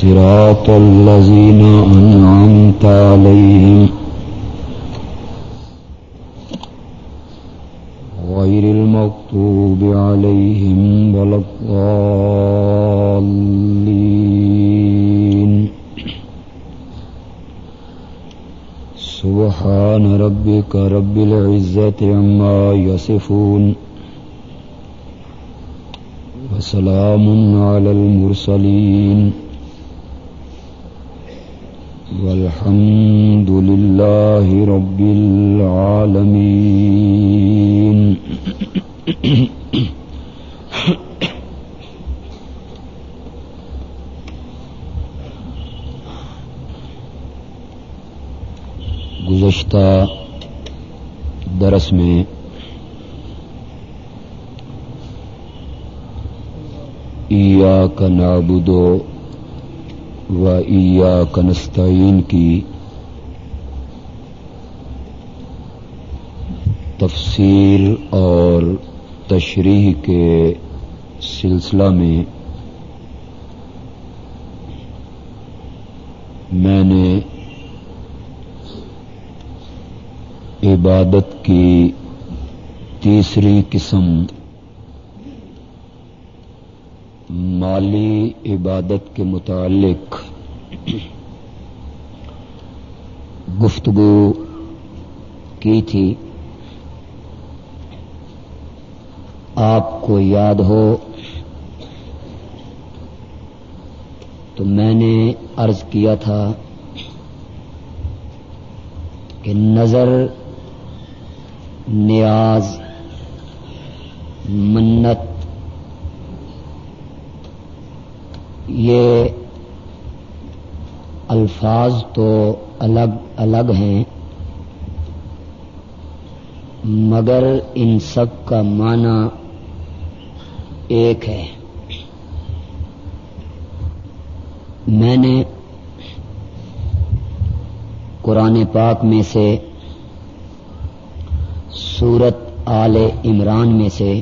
صراط الذين أنعمت عليهم غير المغضوب عليهم ولا الضالين. سبحان ربك رب العزة عما يصفون. وسلام على المرسلين. والحمد لله رب العالمين گزشتہ درس میں کا نابدو و ایا کنستعین کی تفصیل اور تشریح کے سلسلہ میں میں نے عبادت کی تیسری قسم مالی عبادت کے متعلق گفتگو کی تھی۔ آپ کو یاد ہو تو میں نے عرض کیا تھا کہ نظر نیاز منت یہ الفاظ تو الگ الگ ہیں، مگر ان سب کا معنی ایک ہے۔ میں نے قرآن پاک میں سے سورت آل عمران میں سے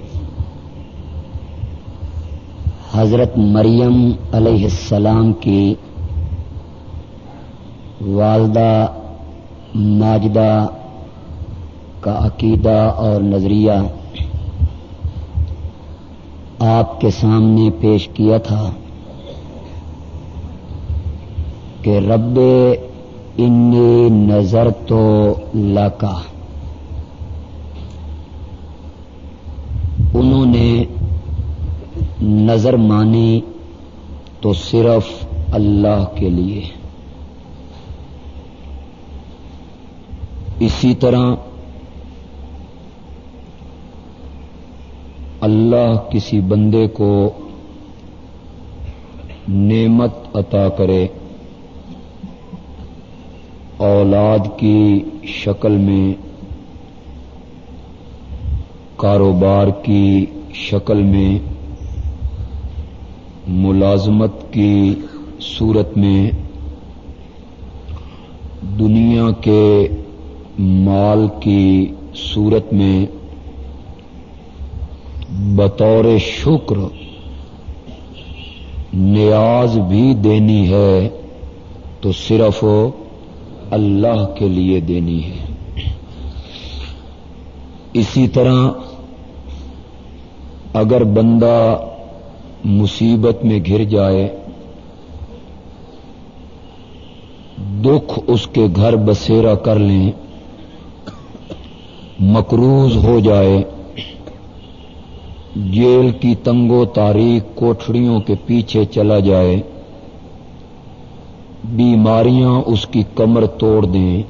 حضرت مریم علیہ السلام کی والدہ ماجدہ کا عقیدہ اور نظریہ آپ کے سامنے پیش کیا تھا کہ رب انی نظر تو لاکا انہوں نے نظر مانی تو صرف اللہ کے لیے۔ اسی طرح اللہ کسی بندے کو نعمت عطا کرے، اولاد کی شکل میں، کاروبار کی شکل میں ملازمت کی صورت میں دنیا کے مال کی صورت میں بطور شکر نیاز بھی دینی ہے تو صرف اللہ کے لیے دینی ہے۔ اسی طرح اگر بندہ مصیبت میں گر جائے، دکھ اس کے گھر بسیرا کر لیں، مقروض ہو جائے۔ جیل کی تنگو تاریخ کوٹڑیوں کے پیچھے چلا جائے۔ بیماریاں اس کی کمر توڑ دیں۔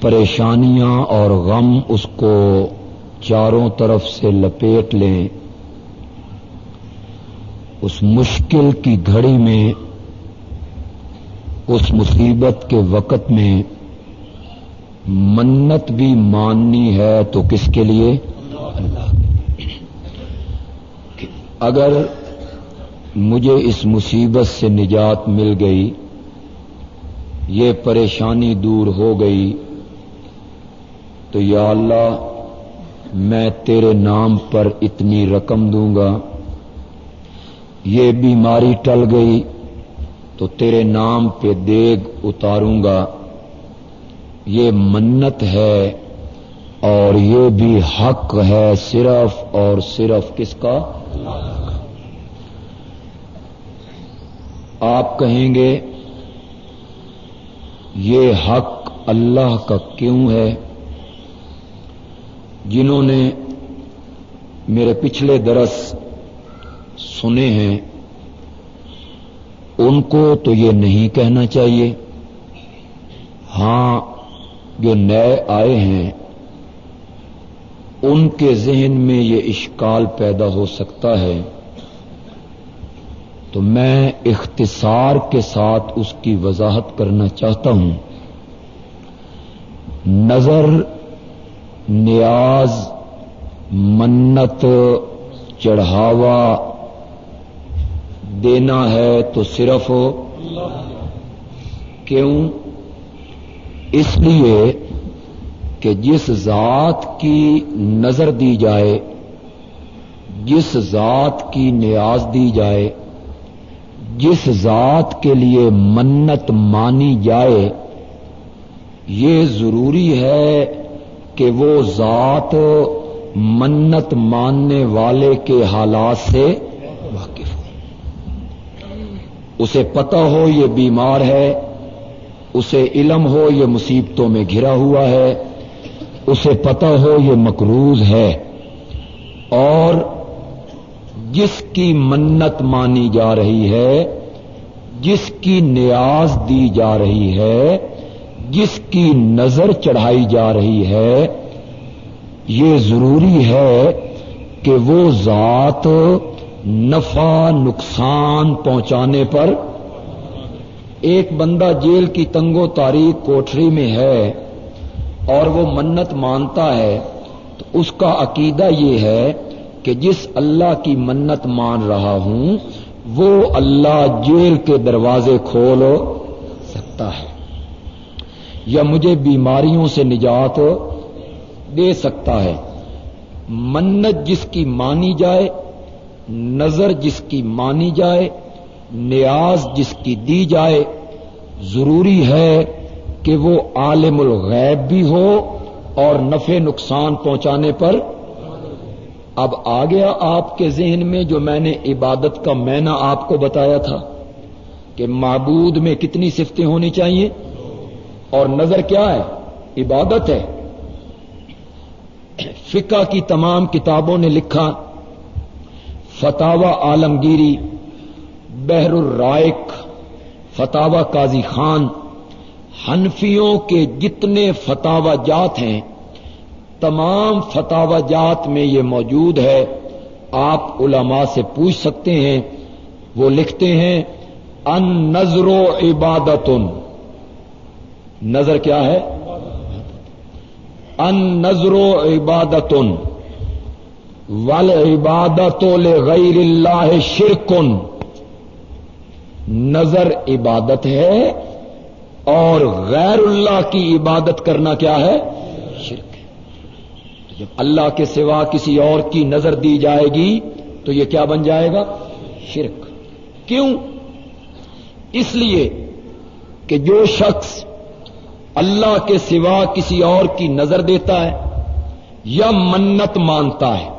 پریشانیاں اور غم اس کو چاروں طرف سے لپیٹ لیں۔ اس مشکل کی گھڑی میں، اس مصیبت کے وقت میں منت بھی ماننی ہے تو کس کے لیے؟ اگر مجھے اس مصیبت سے نجات مل گئی، یہ پریشانی دور ہو گئی، تو یا اللہ میں تیرے نام پر اتنی رقم دوں گا یہ بیماری ٹل گئی، تو تیرے نام پہ دیگ اتاروں گا۔ یہ منت ہے اور یہ بھی حق ہے صرف اور صرف کس کا؟ آپ کہیں گے، یہ حق اللہ کا کیوں ہے؟ جنہوں نے میرے پچھلے درس سنے ہیں، ان کو تو یہ نہیں کہنا چاہیے۔ ہاں جو نئے آئے ہیں، ان کے ذہن میں یہ اشکال پیدا ہو سکتا ہے۔ تو میں اختصار کے ساتھ اس کی وضاحت کرنا چاہتا ہوں۔ نظر، نیاز، منت، چڑھاوا دینا ہے تو صرف کیوں؟ اس لیے کہ جس ذات کی نظر دی جائے، جس ذات کی نیاز دی جائے، جس ذات کے لیے منت مانی جائے، یہ ضروری ہے کہ وہ ذات منت ماننے والے کے حالات سے واقف ہو۔ اسے پتہ ہو یہ بیمار ہے، اسے علم ہو یہ مصیبتوں میں گھرا ہوا ہے، اسے پتہ ہو یہ مقروض ہے۔ اور جس کی منت مانی جا رہی ہے، جس کی نیاز دی جا رہی ہے، جس کی نظر چڑھائی جا رہی ہے، یہ ضروری ہے کہ وہ ذات نفع نقصان پہنچانے پر ایک بندہ جیل کی تنگو تاریخ کوٹری میں ہے اور وہ منت مانتا ہے، تو اس کا عقیدہ یہ ہے کہ جس اللہ کی منت مان رہا ہوں، وہ اللہ جیل کے دروازے کھول سکتا ہے۔ یا مجھے بیماریوں سے نجات دے سکتا ہے۔ منت جس کی مانی جائے نظر جس کی مانی جائے، نیاز جس کی دی جائے، ضروری ہے کہ وہ عالم الغیب بھی ہو اور نفع نقصان پہنچانے پر۔ اب آ گیا آپ کے ذہن میں جو میں نے عبادت کا مینا آپ کو بتایا تھا کہ معبود میں کتنی صفتیں ہونی چاہیے۔ اور نظر کیا ہے؟ عبادت ہے۔ فقہ کی تمام کتابوں نے لکھا فتح عالمگیری، بحر الرائق فتح قاضی خان، حنفیوں کے جتنے فتح جات ہیں، تمام فتح جات میں یہ موجود ہے، آپ علماء سے پوچھ سکتے ہیں، وہ لکھتے ہیں ان نظر و عبادت نظر کیا ہے؟ ان نظر و عبادت ول عبادت غیر اللہ شرکن نظر عبادت ہے اور غیر اللہ کی عبادت کرنا کیا ہے؟ شرک۔ جب اللہ کے سوا کسی اور کی نظر دی جائے گی تو یہ کیا بن جائے گا؟ شرک۔ کیوں؟ اس لیے کہ جو شخص اللہ کے سوا کسی اور کی نظر دیتا ہے یا منت مانتا ہے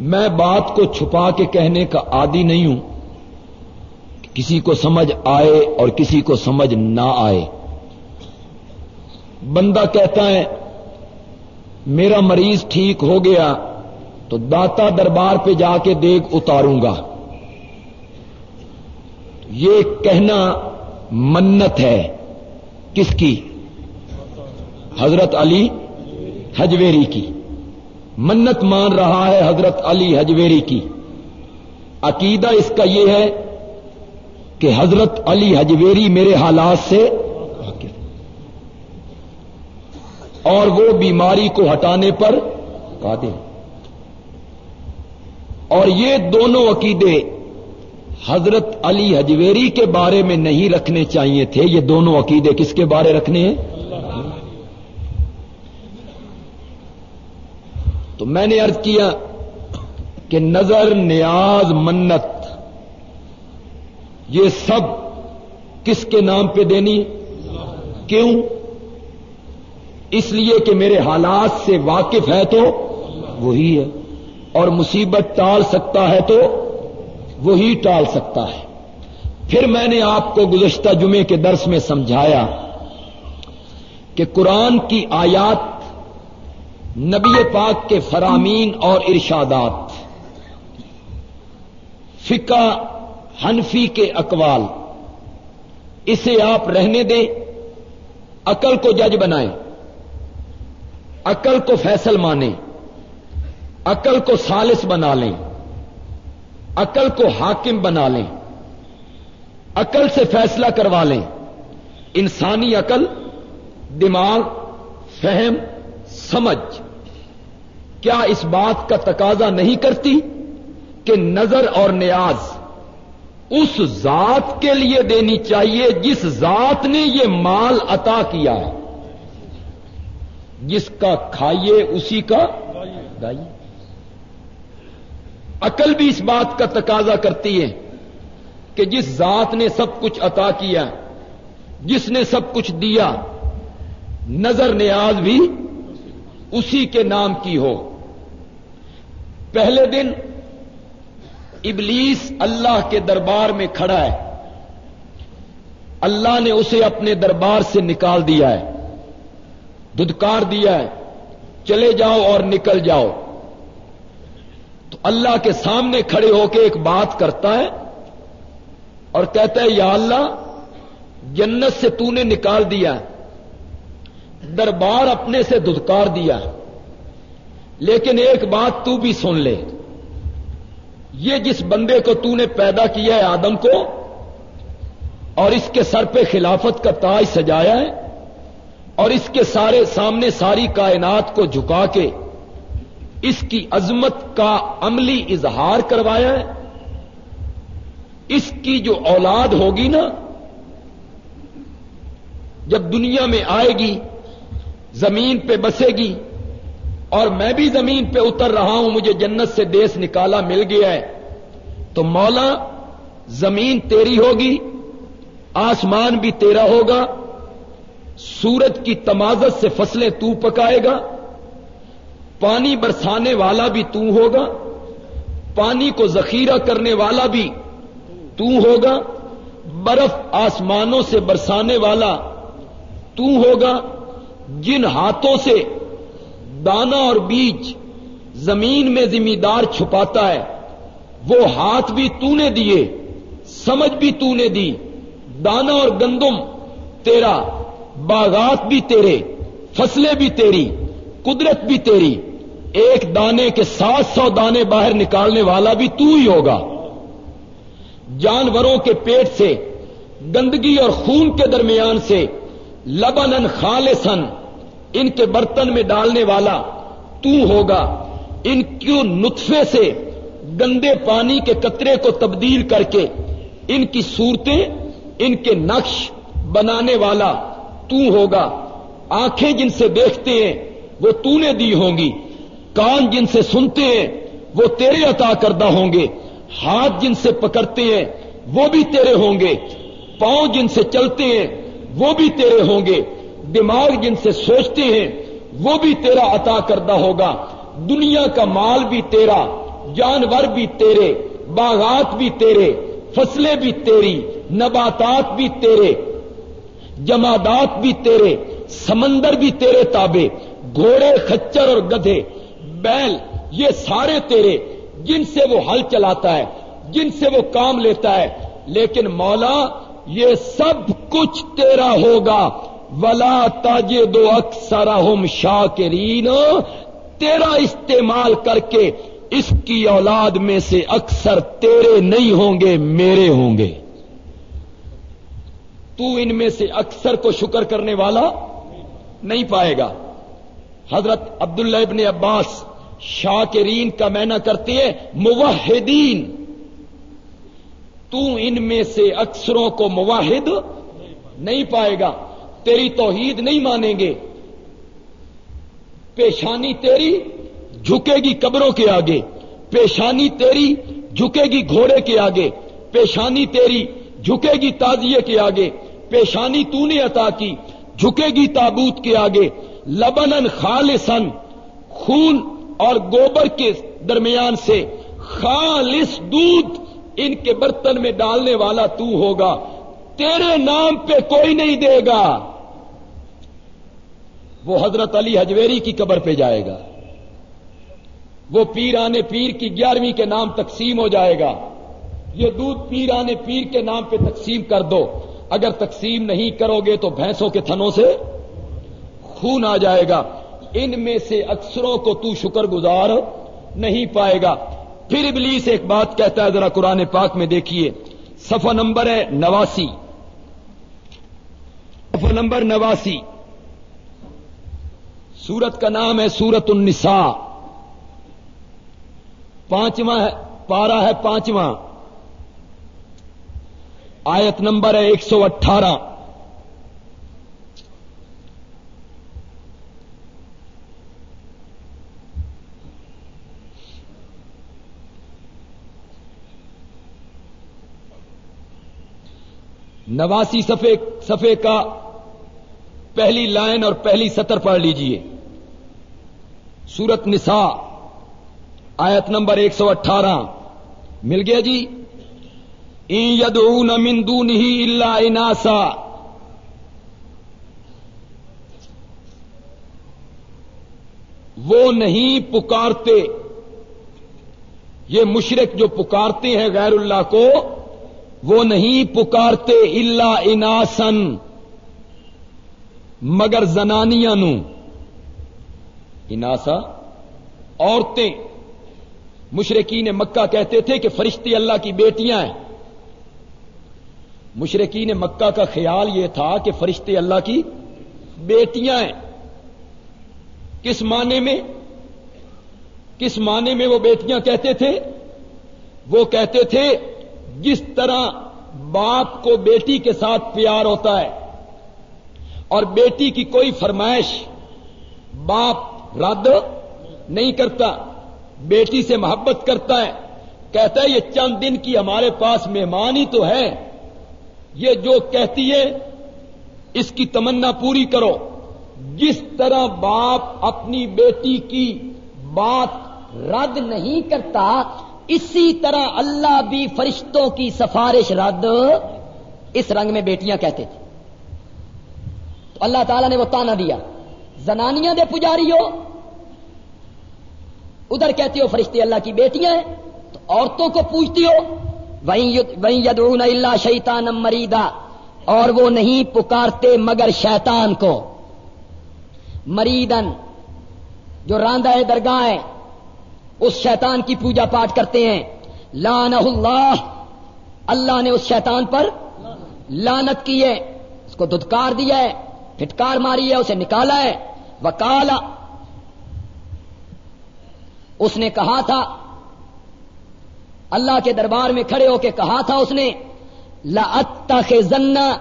میں بات کو چھپا کے کہنے کا عادی نہیں ہوں کسی کو سمجھ آئے اور کسی کو سمجھ نہ آئے۔ بندہ کہتا ہے، میرا مریض ٹھیک ہو گیا، تو داتا دربار پہ جا کے دیکھ اتاروں گا۔ یہ کہنا منت ہے۔ کس کی؟ حضرت علی حجویری کی۔ منت مان رہا ہے حضرت علی حجویری کی۔ عقیدہ اس کا یہ ہے کہ حضرت علی حجویری میرے حالات سے اور وہ بیماری کو ہٹانے پر قادر۔ اور یہ دونوں عقیدے حضرت علی حجویری کے بارے میں نہیں رکھنے چاہیے تھے۔ یہ دونوں عقیدے کس کے بارے رکھنے ہیں؟ تو میں نے ارض کیا کہ نظر، نیاز، منت، یہ سب کس کے نام پہ دینی؟ کیوں؟ اس لیے کہ میرے حالات سے واقف ہے تو وہی ہے، اور مصیبت ٹال سکتا ہے تو وہی ٹال سکتا ہے۔ پھر میں نے آپ کو گزشتہ جمعے کے درس میں سمجھایا کہ قرآن کی آیات نبی پاک کے فرامین اور ارشادات، فقہ حنفی کے اقوال، اسے آپ رہنے دیں، عقل کو جج بنائیں، عقل کو فیصل مانیں، عقل کو سالس بنا لیں، عقل کو حاکم بنا لیں، عقل سے فیصلہ کروا لیں۔ انسانی عقل، دماغ، فہم سمجھ کیا اس بات کا تقاضا نہیں کرتی کہ نظر اور نیاز اس ذات کے لیے دینی چاہیے جس ذات نے یہ مال عطا کیا ہے جس کا کھائیے اسی کا گائیے عقل بھی اس بات کا تقاضا کرتی ہے کہ جس ذات نے سب کچھ عطا کیا جس نے سب کچھ دیا نظر نیاز بھی اسی کے نام کی ہو۔ پہلے دن ابلیس اللہ کے دربار میں کھڑا ہے۔ اللہ نے اسے اپنے دربار سے نکال دیا ہے۔ ددکار دیا ہے۔ چلے جاؤ اور نکل جاؤ۔ تو اللہ کے سامنے کھڑے ہو کے ایک بات کرتا ہے اور کہتا ہے، یا اللہ، جنت سے تو نے نکال دیا دربار اپنے سے ددکار دیا لیکن ایک بات تو بھی سن لے۔ یہ جس بندے کو تو نے پیدا کیا ہے آدم کو، اور اس کے سر پہ خلافت کا تاج سجایا ہے، اور اس کے سارے سامنے ساری کائنات کو جھکا کے اس کی عظمت کا عملی اظہار کروایا ہے۔ اس کی جو اولاد ہوگی نا، جب دنیا میں آئے گی زمین پہ بسے گی اور میں بھی زمین پہ اتر رہا ہوں، مجھے جنت سے دیس نکالا مل گیا ہے۔ تو مولا، زمین تیری ہوگی، آسمان بھی تیرا ہوگا، سورج کی تمازت سے فصلیں تو پکائے گا، پانی برسانے والا بھی تو ہوگا، پانی کو ذخیرہ کرنے والا بھی تو ہوگا، برف آسمانوں سے برسانے والا تو ہوگا جن ہاتھوں سے دانا اور بیج زمین میں ذمہ دار چھپاتا ہے، وہ ہاتھ بھی تو نے دیے، سمجھ بھی تو نے دی دانا اور گندم تیرا، باغات بھی تیرے، فصلیں بھی تیری، قدرت بھی تیری، ایک دانے کے سات سو دانے باہر نکالنے والا بھی تو ہی ہوگا۔ جانوروں کے پیٹ سے، گندگی اور خون کے درمیان سے لبن خالصن ان کے برتن میں ڈالنے والا تو ہوگا۔ ان کیوں نطفے سے گندے پانی کے قطرے کو تبدیل کر کے ان کی صورتیں، ان کے نقش بنانے والا تو ہوگا۔ آنکھیں جن سے دیکھتے ہیں، وہ تو نے دی ہوں گی۔ کان جن سے سنتے ہیں، وہ تیرے عطا کردہ ہوں گے۔ ہاتھ جن سے پکڑتے ہیں، وہ بھی تیرے ہوں گے۔ پاؤں جن سے چلتے ہیں، وہ بھی تیرے ہوں گے۔ دماغ جن سے سوچتے ہیں، وہ بھی تیرا عطا کردہ ہوگا۔ دنیا کا مال بھی تیرا، جانور بھی تیرے، باغات بھی تیرے، فصلیں بھی تیری، نباتات بھی تیرے، جمادات بھی تیرے، سمندر بھی تیرے تابے گھوڑے خچر اور گدھے، بیل، یہ سارے تیرے، جن سے وہ ہل چلاتا ہے، جن سے وہ کام لیتا ہے۔ لیکن مولا، یہ سب کچھ تیرا ہوگا۔ ولا تاج دو اکثر ہم شاکرین تیرا استعمال کر کے اس کی اولاد میں سے اکثر تیرے نہیں ہوں گے، میرے ہوں گے۔ تو ان میں سے اکثر کو شکر کرنے والا نہیں پائے گا۔ حضرت عبداللہ ابن عباس شاکرین کا مینا کرتے ہیں، موحدین۔ تو ان میں سے اکثروں کو مواحد نہیں پائے گا۔ تیری توحید نہیں مانیں گے۔ پیشانی تیری جھکے گی قبروں کے آگے۔ پیشانی تیری جھکے گی گھوڑے کے آگے۔ پیشانی تیری جھکے گی تازیے کے آگے۔ پیشانی تو نے عطا کی، جھکے گی تابوت کے آگے۔ لبنن خالصن خون اور گوبر کے درمیان سے خالص دودھ ان کے برتن میں ڈالنے والا تو ہوگا۔ تیرے نام پہ کوئی نہیں دے گا۔ وہ حضرت علی حجویری کی قبر پہ جائے گا۔ وہ پیرانے پیر کی گیارہویں کے نام تقسیم ہو جائے گا۔ یہ دودھ پیرانے پیر کے نام پہ تقسیم کر دو۔ اگر تقسیم نہیں کرو گے تو بھینسوں کے تھنوں سے خون آ جائے گا۔ ان میں سے اکثروں کو تو شکر گزار نہیں پائے گا۔ پھر ابلیس ایک بات کہتا ہے، ذرا قرآن پاک میں دیکھیے۔ صفحہ نمبر ہے نواسی۔ صفحہ نمبر نواسی۔ سورت کا نام ہے سورت النساء۔ پانچواں پارا ہے پانچواں۔ آیت نمبر ہے ایک سو اٹھارہ۔ نواسی صفحے صفحے کا پہلی لائن اور پہلی سطر پڑھ لیجیے۔ سورت نساء، آیت نمبر ایک سو اٹھارہ۔ مل گیا جی؟ من مندو الا اناسا۔ وہ نہیں پکارتے۔ یہ مشرق جو پکارتے ہیں غیر اللہ کو، وہ نہیں پکارتے اللہ اناسن مگر زنانیاں نو اناسا، عورتیں۔ مشرقین مکہ کہتے تھے کہ فرشتی اللہ کی بیٹیاں ہیں۔ مشرقین مکہ کا خیال یہ تھا کہ فرشتے اللہ کی بیٹیاں ہیں۔ کس معنی میں؟ کس معنی میں وہ بیٹیاں کہتے تھے؟ وہ کہتے تھے، جس طرح باپ کو بیٹی کے ساتھ پیار ہوتا ہے۔ اور بیٹی کی کوئی فرمائش باپ رد نہیں کرتا، بیٹی سے محبت کرتا ہے، کہتا ہے یہ چند دن کی ہمارے پاس مہمان ہی تو ہے۔ یہ جو کہتی ہے، اس کی تمنا پوری کرو۔ جس طرح باپ اپنی بیٹی کی بات رد نہیں کرتا، اسی طرح اللہ بھی فرشتوں کی سفارش رد۔ اس رنگ میں بیٹیاں کہتے تھے۔ اللہ تعالی نے وہ تانا دیا۔ زنانیاں دے پجاری ہو ادھر کہتے ہو فرشتے اللہ کی بیٹیاں ہیں، تو عورتوں کو پوچھتی ہو وہیں یدعون اللہ شیطان مریدا، اور وہ نہیں پکارتے مگر شیطان کو۔ مریدن جو راندہ ہے درگاہ ہے، اس شیطان کی پوجا پاٹ کرتے ہیں۔ لانہ اللہ اللہ نے اس شیطان پر لانت کی ہے، اس کو دھتکار دیا ہے۔ پھٹکار ماری ہے، اسے نکالا ہے۔ وکالا۔ اس نے کہا تھا، اللہ کے دربار میں کھڑے ہو کے کہا تھا اس نے لا زنا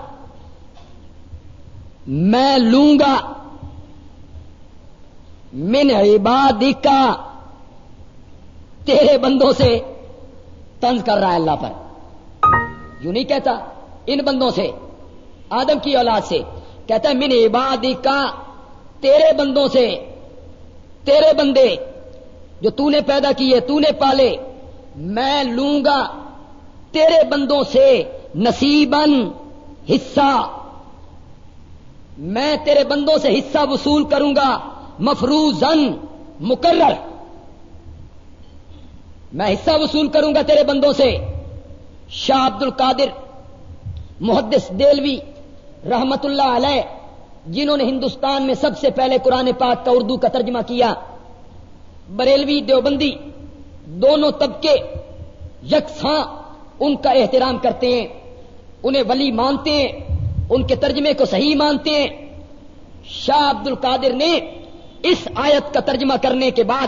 میں لوں گا۔ من عبادی کا تیرے بندوں سے تنز کر رہا ہے اللہ پر۔ یوں نہیں کہتا، ان بندوں سے، آدم کی اولاد سے۔ کہتا ہے، من عبادی کا تیرے بندوں سے، تیرے بندے، جو تو نے پیدا کیے، تو نے پالے، میں لوں گا تیرے بندوں سے نصیبن حصہ۔ میں تیرے بندوں سے حصہ وصول کروں گا مفروزن مقرر۔ میں حصہ وصول کروں گا تیرے بندوں سے۔ شاہ عبد القادر محدث دیلوی رحمت اللہ علیہ، جنہوں نے ہندوستان میں سب سے پہلے قرآن پاک کا اردو کا ترجمہ کیا۔ بریلوی دیوبندی، دونوں طبقے یکساں ان کا احترام کرتے ہیں، انہیں ولی مانتے ہیں، ان کے ترجمے کو صحیح مانتے ہیں۔ شاہ عبد القادر نے اس آیت کا ترجمہ کرنے کے بعد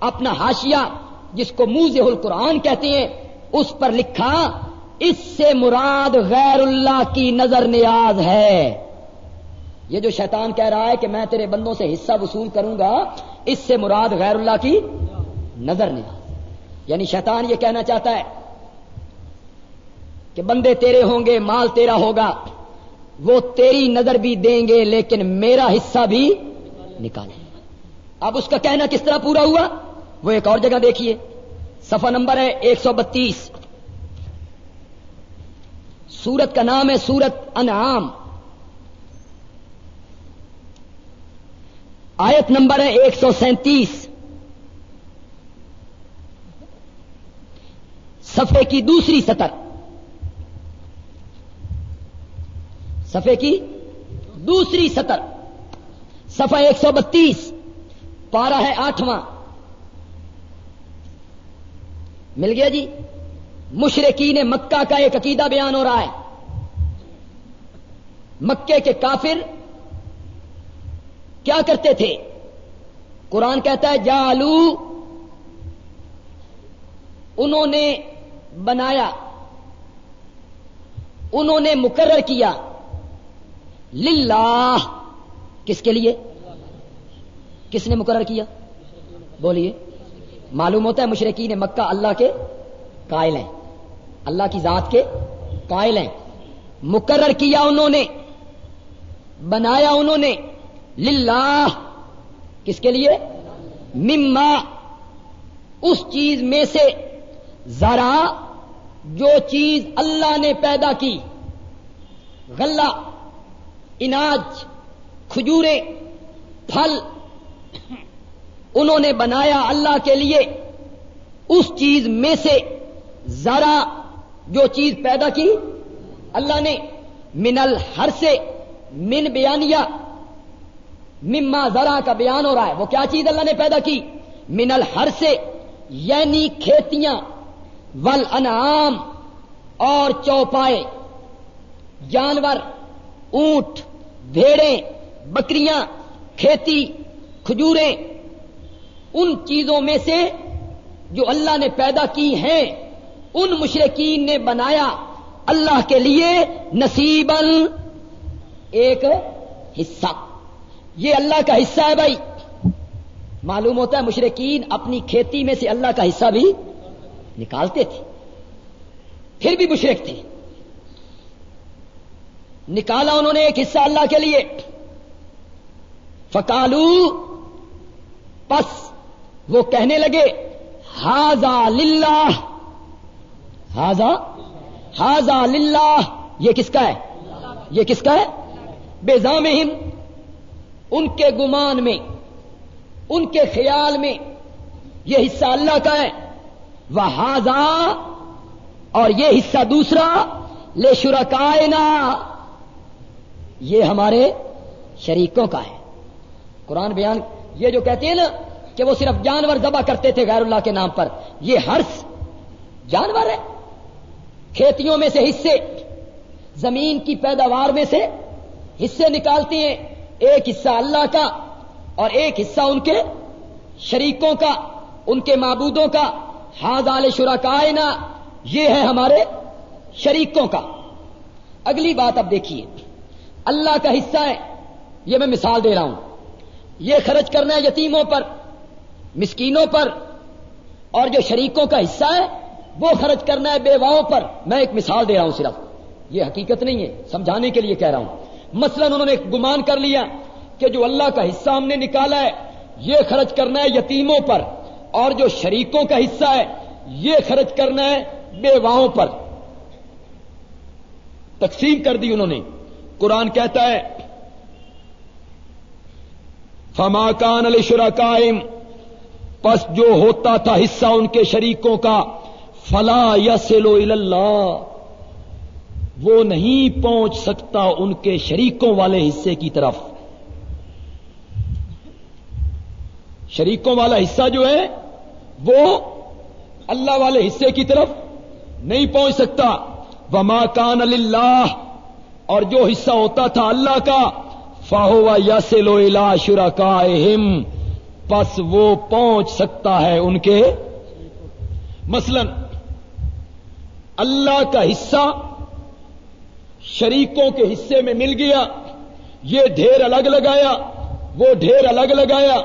اپنا ہاشیا جس کو موز القرآن کہتے ہیں، اس پر لکھا اس سے مراد غیر اللہ کی نظر نیاز ہے۔ یہ جو شیطان کہہ رہا ہے کہ میں تیرے بندوں سے حصہ وصول کروں گا، اس سے مراد غیر اللہ کی نظر نیاز۔ یعنی شیطان یہ کہنا چاہتا ہے کہ بندے تیرے ہوں گے، مال تیرا ہوگا، وہ تیری نظر بھی دیں گے، لیکن میرا حصہ بھی نکالیں۔ اب اس کا کہنا کس طرح پورا ہوا؟ وہ ایک اور جگہ دیکھیے۔ سفا نمبر ہے ایک سو بتیس۔ سورت کا نام ہے سورت انعام۔ آیت نمبر ہے ایک سو سینتیس۔ سفے کی دوسری سطر۔ سفے کی دوسری سطر۔ سفا ایک سو بتیس۔ پارا ہے آٹھواں۔ مل گیا جی؟ مشرقین مکہ کا ایک عقیدہ بیان ہو رہا ہے۔ مکے کے کافر کیا کرتے تھے؟ قرآن کہتا ہے جالو انہوں نے بنایا، انہوں نے مقرر کیا۔ للہ، کس کے لیے؟ کس نے مقرر کیا؟ بولیے، معلوم ہوتا ہے مشرقین مکہ اللہ کے قائل ہیں۔ اللہ کی ذات کے قائل ہیں۔ مقرر کیا انہوں نے؟ بنایا انہوں نے۔ للہ۔ کس کے لیے؟ مما۔ اس چیز میں سے ذرا جو چیز اللہ نے پیدا کی۔ غلہ، اناج کھجورے پھل۔ انہوں نے بنایا اللہ کے لیے۔ اس چیز میں سے ذرا جو چیز پیدا کی، اللہ نے من الحر سے من بیانیا مما ذرا کا بیان ہو رہا ہے۔ وہ کیا چیز اللہ نے پیدا کی؟ من الحر سے یعنی کھیتیاں ول انعام اور چوپائے، جانور، اونٹ، بھیڑیں، بکریاں، کھیتی، کھجوریں۔ ان چیزوں میں سے جو اللہ نے پیدا کی ہیں ان مشرقین نے بنایا اللہ کے لیے نصیبن ایک حصہ۔ یہ اللہ کا حصہ ہے بھائی۔ معلوم ہوتا ہے مشرقین اپنی کھیتی میں سے اللہ کا حصہ بھی نکالتے تھے۔ پھر بھی مشرق تھے۔ نکالا انہوں نے ایک حصہ اللہ کے لیے۔ فکالو پس وہ کہنے لگے ہاضا للہ۔ ہاضا ہاضا للہ یہ کس کا ہے یہ کس کا ہے بے زام ان کے گمان میں ان کے خیال میں یہ حصہ اللہ کا ہے وہ ہاضا اور یہ حصہ دوسرا لے شرکائنا یہ ہمارے شریکوں کا ہے قرآن بیان یہ جو کہتے ہیں نا کہ وہ صرف جانور ذبح کرتے تھے غیر اللہ کے نام پر یہ ہرس جانور ہے کھیتیوں میں سے حصے زمین کی پیداوار میں سے حصے نکالتے ہیں۔ ایک حصہ اللہ کا اور ایک حصہ ان کے شریکوں کا، ان کے معبودوں کا۔ ہاض آل شرا کائنا یہ ہے ہمارے شریکوں کا۔ اگلی بات اب دیکھیے۔ اللہ کا حصہ ہے، یہ میں مثال دے رہا ہوں۔ یہ خرچ کرنا ہے یتیموں پر، مسکینوں پر اور جو شریکوں کا حصہ ہے وہ خرچ کرنا ہے بیواؤں پر. میں ایک مثال دے رہا ہوں صرف. یہ حقیقت نہیں ہے. سمجھانے کے لیے کہہ رہا ہوں. مثلا انہوں نے گمان کر لیا کہ جو اللہ کا حصہ ہم نے نکالا ہے، یہ خرچ کرنا ہے یتیموں پر. اور جو شریکوں کا حصہ ہے، یہ خرچ کرنا ہے بیواؤں پر. تقسیم کر دی انہوں نے. قرآن کہتا ہے، فما کان علی شرا پس جو ہوتا تھا حصہ ان کے شریکوں کا فلا یسلو اللہ وہ نہیں پہنچ سکتا ان کے شریکوں والے حصے کی طرف۔ شریکوں والا حصہ جو ہے، وہ اللہ والے حصے کی طرف نہیں پہنچ سکتا۔ وما کان اللہ اور جو حصہ ہوتا تھا اللہ کا فاہو یسلو الا شرا پس وہ پہنچ سکتا ہے ان کے۔ مثلا اللہ کا حصہ شریکوں کے حصے میں مل گیا، یہ ڈھیر الگ لگایا، وہ ڈھیر الگ لگایا،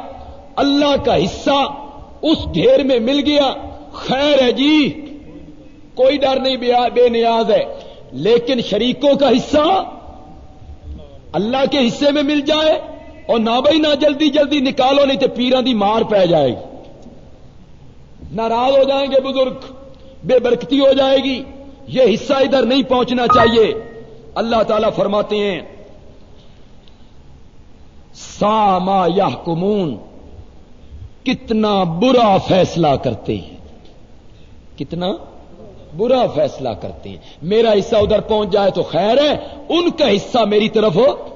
اللہ کا حصہ اس ڈھیر میں مل گیا۔ خیر ہے جی کوئی ڈر نہیں، بے نیاز ہے۔ لیکن شریکوں کا حصہ اللہ کے حصے میں مل جائے اور نہ بھائی نہ جلدی جلدی نکالو، نہیں تو پیران دی مار پہ جائے گی۔ ناراض ہو جائیں گے بزرگ۔ بے برکتی ہو جائے گی۔ یہ حصہ ادھر نہیں پہنچنا چاہیے۔ اللہ تعالی فرماتے ہیں، ساما یا کمون کتنا برا فیصلہ کرتے ہیں۔ کتنا برا فیصلہ کرتے ہیں۔ میرا حصہ ادھر پہنچ جائے تو خیر ہے، ان کا حصہ میری طرف ہو۔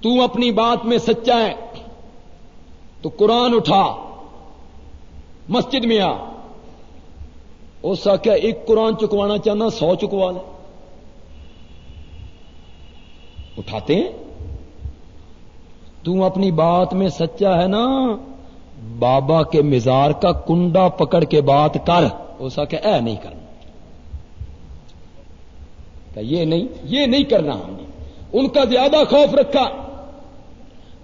تو اپنی بات میں سچا ہے۔ تو قرآن اٹھا، مسجد میں آ۔ سا کیا ایک قرآن چکوانا چاہنا، سو چکوا لے۔ اٹھاتے ہیں؟ تو اپنی بات میں سچا ہے نا، بابا کے مزار کا کنڈا پکڑ کے بات کر۔ سا کہ اے نہیں کرنا۔ کہ یہ نہیں یہ نہیں کرنا ہم نے۔ ان کا زیادہ خوف رکھا۔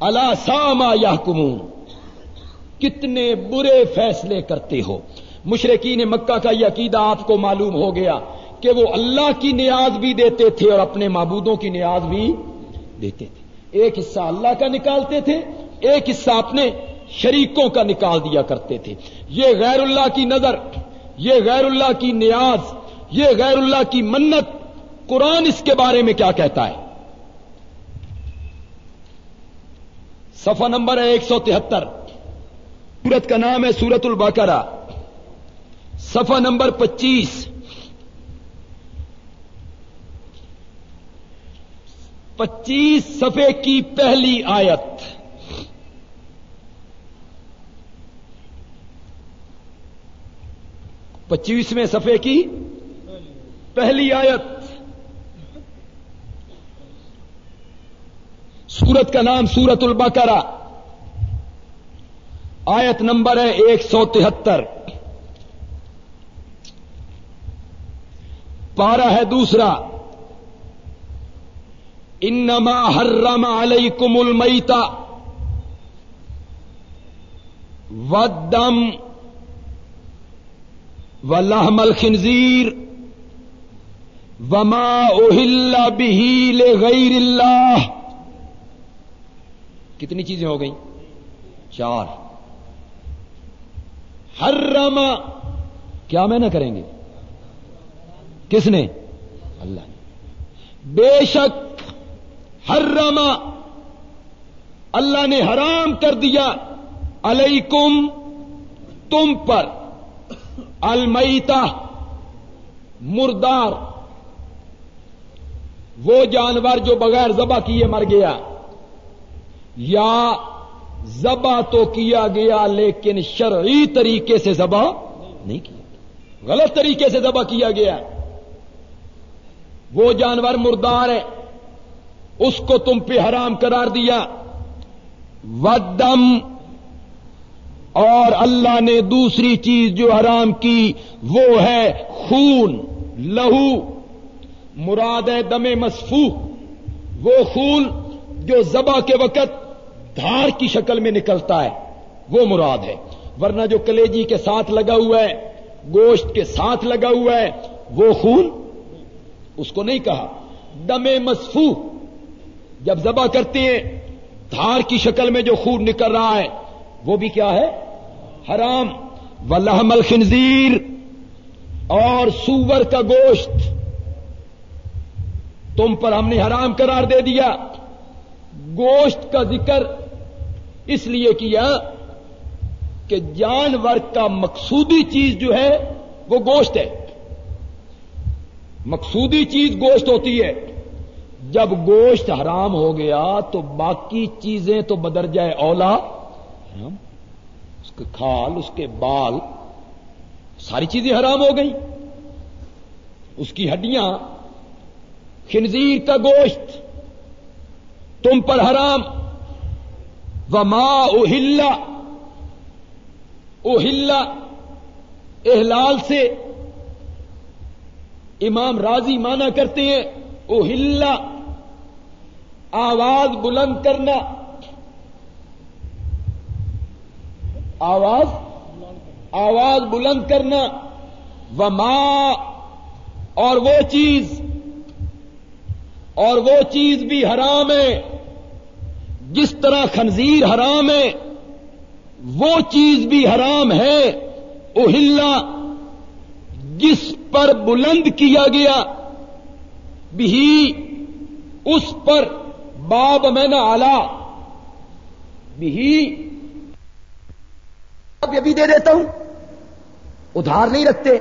اللہ ساما یا کتنے برے فیصلے کرتے ہو۔ مشرقین مکہ کا یہ عقیدہ آپ کو معلوم ہو گیا کہ وہ اللہ کی نیاز بھی دیتے تھے اور اپنے معبودوں کی نیاز بھی دیتے تھے۔ ایک حصہ اللہ کا نکالتے تھے، ایک حصہ اپنے شریکوں کا نکال دیا کرتے تھے۔ یہ غیر اللہ کی نظر، یہ غیر اللہ کی نیاز، یہ غیر اللہ کی منت، قرآن اس کے بارے میں کیا کہتا ہے؟ صفحہ نمبر ہے ایک سو تہتر۔ سورت کا نام ہے سورت البقرہ، صفحہ نمبر پچیس۔ پچیس صفحے کی پہلی آیت۔ پچیسویں صفحے کی پہلی آیت۔ سورت کا نام سورت البقرہ۔ آیت نمبر ہے ایک سو تہتر۔ پارا ہے دوسرا۔ انما حرم علیکم المیتا ودم و الخنزیر۔ وما اوہل به لغیر اللہ۔ کتنی چیزیں ہو گئیں؟ چار۔ حرم. کیا میں نہ کریں گے؟ کس نے؟ اللہ نے. بے شک حرم. اللہ نے حرام کر دیا. علیکم، تم پر. المیتا مردار. وہ جانور جو بغیر ذبح کیے مر گیا. یا ذبح تو کیا گیا لیکن شرعی طریقے سے ذبح نہیں کیا غلط طریقے سے ذبح کیا گیا۔ وہ جانور مردار ہے۔ اس کو تم پہ حرام قرار دیا۔ ودم۔ اور اللہ نے دوسری چیز جو حرام کی وہ ہے خون۔ لہو۔ مراد ہے دم مصفو وہ خون جو زبا کے وقت دھار کی شکل میں نکلتا ہے۔ وہ مراد ہے۔ ورنہ جو کلیجی کے ساتھ لگا ہوا ہے، گوشت کے ساتھ لگا ہوا ہے، وہ خون؟ اس کو نہیں کہا۔ دم مصفو۔ جب ذبح کرتے ہیں، دھار کی شکل میں جو خون نکل رہا ہے، وہ بھی کیا ہے؟ حرام۔ و لحم الخنزیر اور سور کا گوشت۔ تم پر ہم نے حرام قرار دے دیا۔ گوشت کا ذکر اس لیے کیا کہ جانور کا مقصودی چیز جو ہے وہ گوشت ہے۔ مقصودی چیز گوشت ہوتی ہے۔ جب گوشت حرام ہو گیا تو باقی چیزیں تو بدر جائے اولا۔ اس کے کھال، اس کے بال، ساری چیزیں حرام ہو گئی اس کی ہڈیاں، خنزیر کا گوشت تم پر حرام۔ و ماں اوہلا اوہلا احلال سے امام راضی مانا کرتے ہیں۔ او ہلا آواز بلند کرنا۔ آواز؟ آواز بلند کرنا۔ و ماں اور وہ چیز، اور وہ چیز بھی حرام ہے۔ جس طرح خنزیر حرام ہے، وہ چیز بھی حرام ہے اوہلا جس پر بلند کیا گیا، بھی اس پر باب میں نے آلہ بھی اب یہ بھی دے دیتا ہوں۔ ادھار نہیں رکھتے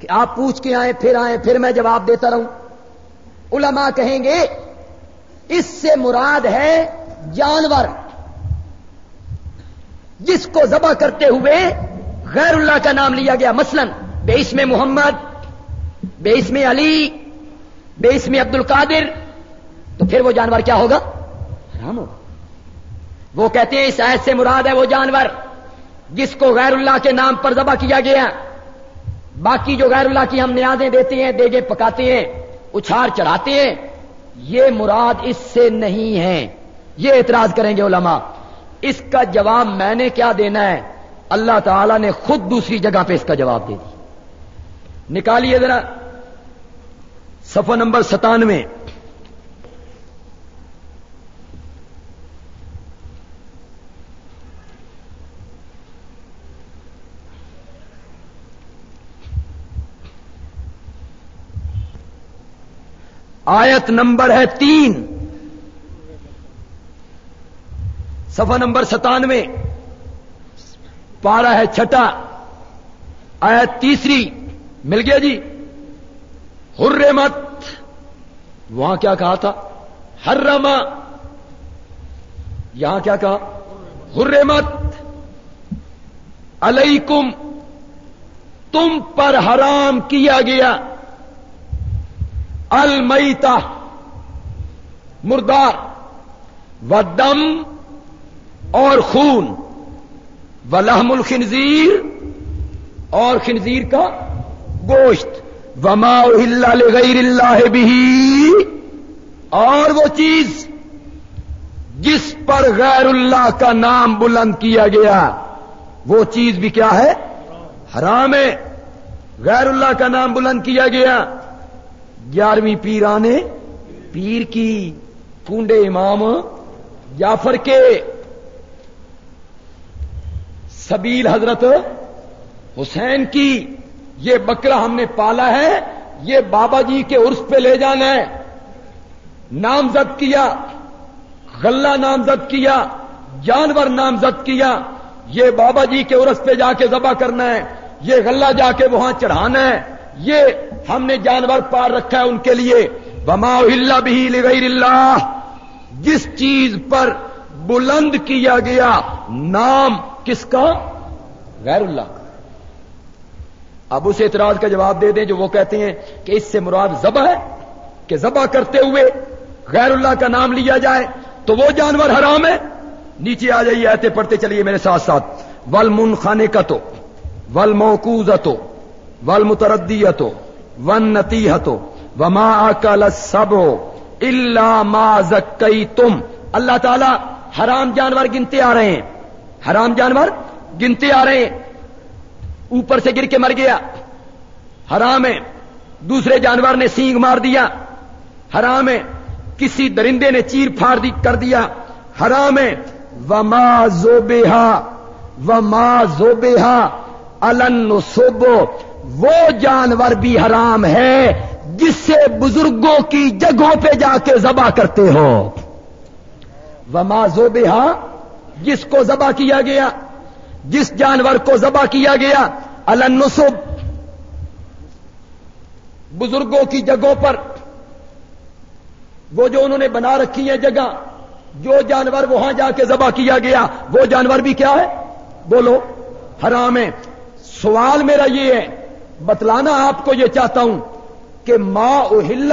کہ آپ پوچھ کے آئیں، پھر آئیں، پھر میں جواب دیتا رہوں۔ علماء کہیں گے، اس سے مراد ہے جانور جس کو ذبح کرتے ہوئے غیر اللہ کا نام لیا گیا۔ مثلا بے اسم محمد، بے اسم علی، بے اسم عبد القادر تو پھر وہ جانور کیا ہوگا؟ حرام ہوگا۔ وہ کہتے ہیں اس ایس سے مراد ہے وہ جانور جس کو غیر اللہ کے نام پر ذبح کیا گیا۔ باقی جو غیر اللہ کی ہم نیازیں دیتے ہیں دیگے پکاتے ہیں، اچھار چڑھاتے ہیں، یہ مراد اس سے نہیں ہے۔ یہ اعتراض کریں گے علماء، اس کا جواب میں نے کیا دینا ہے؟ اللہ تعالی نے خود دوسری جگہ پہ اس کا جواب دے دی نکالیے ذرا صفحہ نمبر ستانوے۔ آیت نمبر ہے تین۔ سفا نمبر ستانوے پارا ہے چھٹا، آیت تیسری، مل گیا جی؟ ہر مت وہاں کیا کہا تھا؟ ہر رما یہاں کیا کہا؟ ہر مت علیکم، تم پر حرام کیا گیا۔ المیتا مردار و دم اور خون و لحم الخنزیر اور خنزیر کا گوشت وما غیر اللہ بھی اور وہ چیز جس پر غیر اللہ کا نام بلند کیا گیا وہ چیز بھی کیا ہے؟ حرام ہے۔ غیر اللہ کا نام بلند کیا گیا۔ گیارہویں پیرانے پیر کی کنڈے امام جعفر کے سبیل حضرت حسین کی، یہ بکرا ہم نے پالا ہے، یہ بابا جی کے عرس پہ لے جانا ہے۔ نامزد کیا، غلہ نامزد کیا، جانور نامزد کیا، یہ بابا جی کے عرس پہ جا کے ذبح کرنا ہے، یہ غلہ جا کے وہاں چڑھانا ہے۔ یہ ہم نے جانور پار رکھا ہے ان کے لیے۔ بما اللہ بھی لغیر اللہ۔ جس چیز پر بلند کیا گیا، نام کس کا؟ غیر اللہ۔ کا اب اس اعتراض کا جواب دے دیں جو وہ کہتے ہیں کہ اس سے مراد ذبح ہے کہ ذبح کرتے ہوئے غیر اللہ کا نام لیا جائے تو وہ جانور حرام ہے۔ نیچے آ جائیے ایتے پڑھتے چلیے میرے ساتھ ساتھ۔ ول من خانے کا تو ول موکوز تو ول متردیت ون نتی ہتو وما اکل سب اللہ ما زکئی تم اللہ تعالی حرام جانور گنتے آ رہے ہیں۔ حرام جانور گنتے آ رہے ہیں۔ اوپر سے گر کے مر گیا۔ حرام ہے۔ دوسرے جانور نے سینگ مار دیا۔ حرام ہے۔ کسی درندے نے چیر پھاڑ دی کر دیا۔ حرام ہے۔ وما زوبیہا وما زوبیہا الن سوبو وہ جانور بھی حرام ہے جس سے بزرگوں کی جگہوں پہ جا کے ذبح کرتے ہو۔ وما زوبیہا جس کو ذبح کیا گیا، جس جانور کو ذبح کیا گیا النصب بزرگوں کی جگہوں پر۔ وہ جو انہوں نے بنا رکھی ہے جگہ، جو جانور وہاں جا کے ذبح کیا گیا، وہ جانور بھی کیا ہے؟ بولو، حرام ہے۔ سوال میرا یہ ہے، بتلانا آپ کو یہ چاہتا ہوں کہ ما اہل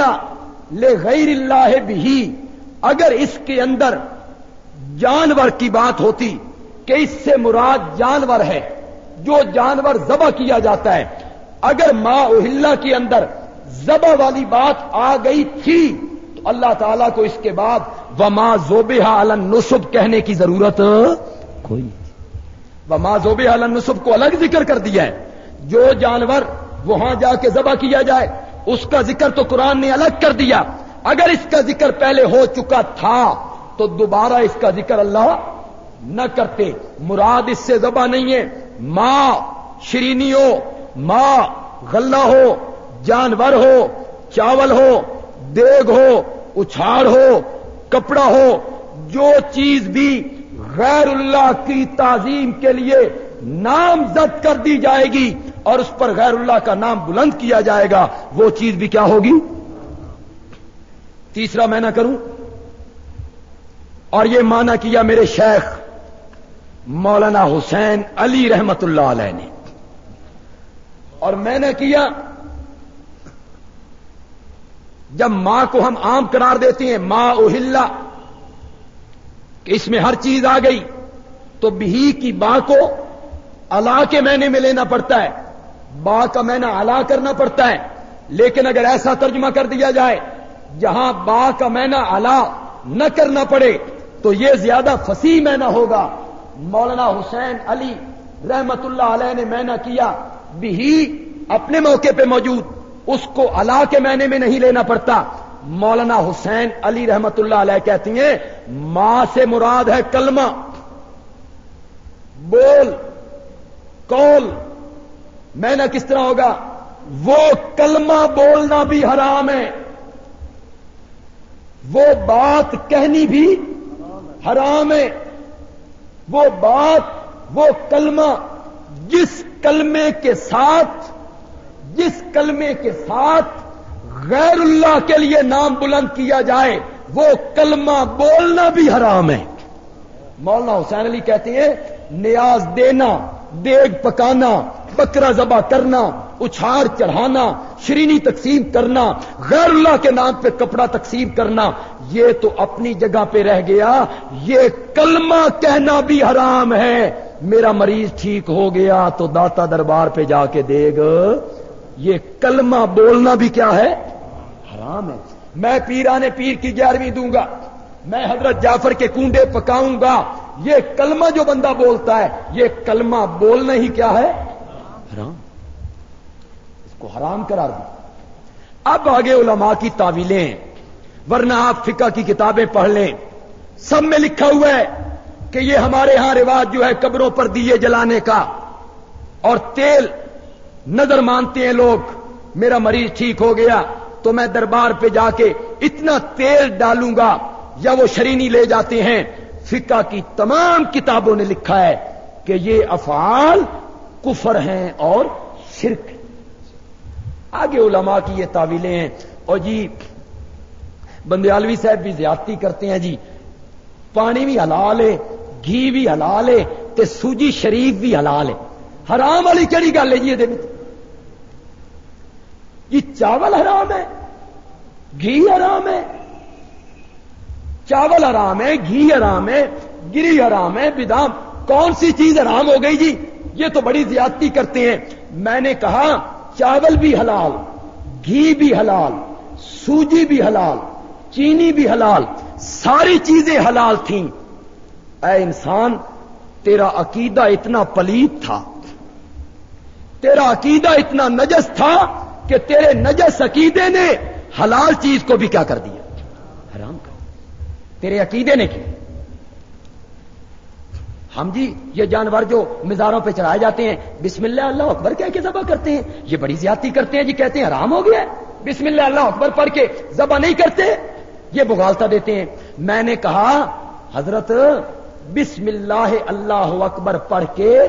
لے غیر اللہ بھی اگر اس کے اندر جانور کی بات ہوتی کہ اس سے مراد جانور ہے، جو جانور ذبح کیا جاتا ہے۔ اگر ما اہل کے اندر ذبح والی بات آ گئی تھی، تو اللہ تعالیٰ کو اس کے بعد وما زوبہ علن نصب کہنے کی ضرورت کوئی وہ ماضوب نصب کو الگ ذکر کر دیا ہے۔ جو جانور وہاں جا کے ذبح کیا جائے، اس کا ذکر تو قرآن نے الگ کر دیا۔ اگر اس کا ذکر پہلے ہو چکا تھا تو دوبارہ اس کا ذکر اللہ نہ کرتے۔ مراد اس سے ذبح نہیں ہے۔ ماں شرینی ہو، ماں غلہ ہو، جانور ہو، چاول ہو، دیگ ہو، اچھاڑ ہو، کپڑا ہو، جو چیز بھی غیر اللہ کی تعظیم کے لیے نام زد کر دی جائے گی اور اس پر غیر اللہ کا نام بلند کیا جائے گا، وہ چیز بھی کیا ہوگی؟ تیسرا میں نہ کروں۔ اور یہ مانا کیا میرے شیخ مولانا حسین علی رحمت اللہ علیہ نے۔ اور میں نے کیا، جب ماں کو ہم عام قرار دیتے ہیں، ماں اوہلا کہ اس میں ہر چیز آ گئی، تو بہی کی با کو اللہ کے معنی میں لینا پڑتا ہے با کا مینا الا کرنا پڑتا ہے۔ لیکن اگر ایسا ترجمہ کر دیا جائے، جہاں با کا مینا الا نہ کرنا پڑے تو یہ زیادہ فصیح مینا ہوگا۔ مولانا حسین علی رحمت اللہ علیہ نے مینا کیا، بھی اپنے موقع پہ موجود، اس کو اللہ کے معنی میں نہیں لینا پڑتا۔ مولانا حسین علی رحمت اللہ علیہ کہتی ہیں ماں سے مراد ہے کلمہ۔ بول کول میں نہ کس طرح ہوگا، وہ کلمہ بولنا بھی حرام ہے۔ وہ بات کہنی بھی حرام ہے۔ وہ بات، وہ کلمہ جس کلمے کے ساتھ، جس کلمے کے ساتھ غیر اللہ کے لیے نام بلند کیا جائے، وہ کلمہ بولنا بھی حرام ہے۔ مولانا حسین علی کہتے ہیں، نیاز دینا دیگ پکانا، بکرا ذبح کرنا اچھار چڑھانا، شرینی تقسیم کرنا، غیر اللہ کے نام پہ کپڑا تقسیم کرنا، یہ تو اپنی جگہ پہ رہ گیا، یہ کلمہ کہنا بھی حرام ہے۔ میرا مریض ٹھیک ہو گیا تو داتا دربار پہ جا کے دے گا یہ کلمہ بولنا بھی کیا ہے؟ حرام ہے۔ میں پیرانے پیر کی گیارہویں دوں گا۔ میں حضرت جعفر کے کنڈے پکاؤں گا۔ یہ کلمہ جو بندہ بولتا ہے، یہ کلمہ بولنا ہی کیا ہے؟ حرام۔ اس کو حرام قرار دیا اب آگے علماء کی تعویلیں، ورنہ آپ فقہ کی کتابیں پڑھ لیں۔ سب میں لکھا ہوا ہے کہ یہ ہمارے ہاں رواج جو ہے قبروں پر دیے جلانے کا۔ اور تیل، نظر مانتے ہیں لوگ، میرا مریض ٹھیک ہو گیا تو میں دربار پہ جا کے اتنا تیل ڈالوں گا۔ یا وہ شرینی لے جاتے ہیں۔ فقہ کی تمام کتابوں نے لکھا ہے کہ یہ افعال کفر ہیں اور شرک آگے علماء کی یہ تعویلیں ہیں۔ اور جی بندیالوی صاحب بھی زیادتی کرتے ہیں جی۔ پانی بھی حلال ہے، گھی بھی حلال ہے، تے سوجی شریف بھی حلال ہے۔ حرام والی کہڑی گل ہے جی یہ یہ چاول حرام ہے، گھی حرام ہے چاول حرام ہے، گھی حرام ہے، گری حرام ہے بدام کون سی چیز حرام ہو گئی جی؟ یہ تو بڑی زیادتی کرتے ہیں۔ میں نے کہا، چاول بھی حلال، گھی بھی حلال، سوجی بھی حلال، چینی بھی حلال، ساری چیزیں حلال تھیں۔ اے انسان، تیرا عقیدہ اتنا پلیت تھا، تیرا عقیدہ اتنا نجس تھا کہ تیرے نجس عقیدے نے حلال چیز کو بھی کیا کر دیا تیرے عقیدے نے کی۔ ہم جی یہ جانور جو مزاروں پہ چڑھائے جاتے ہیں، بسم اللہ اللہ اکبر کہہ کے ذبح کرتے ہیں۔ یہ بڑی زیادتی کرتے ہیں جی کہتے ہیں آرام ہو گیا بسم اللہ اللہ اکبر پڑھ کے ذبح نہیں کرتے۔ یہ بغالتا دیتے ہیں۔ میں نے کہا، حضرت بسم اللہ اللہ اکبر پڑھ کے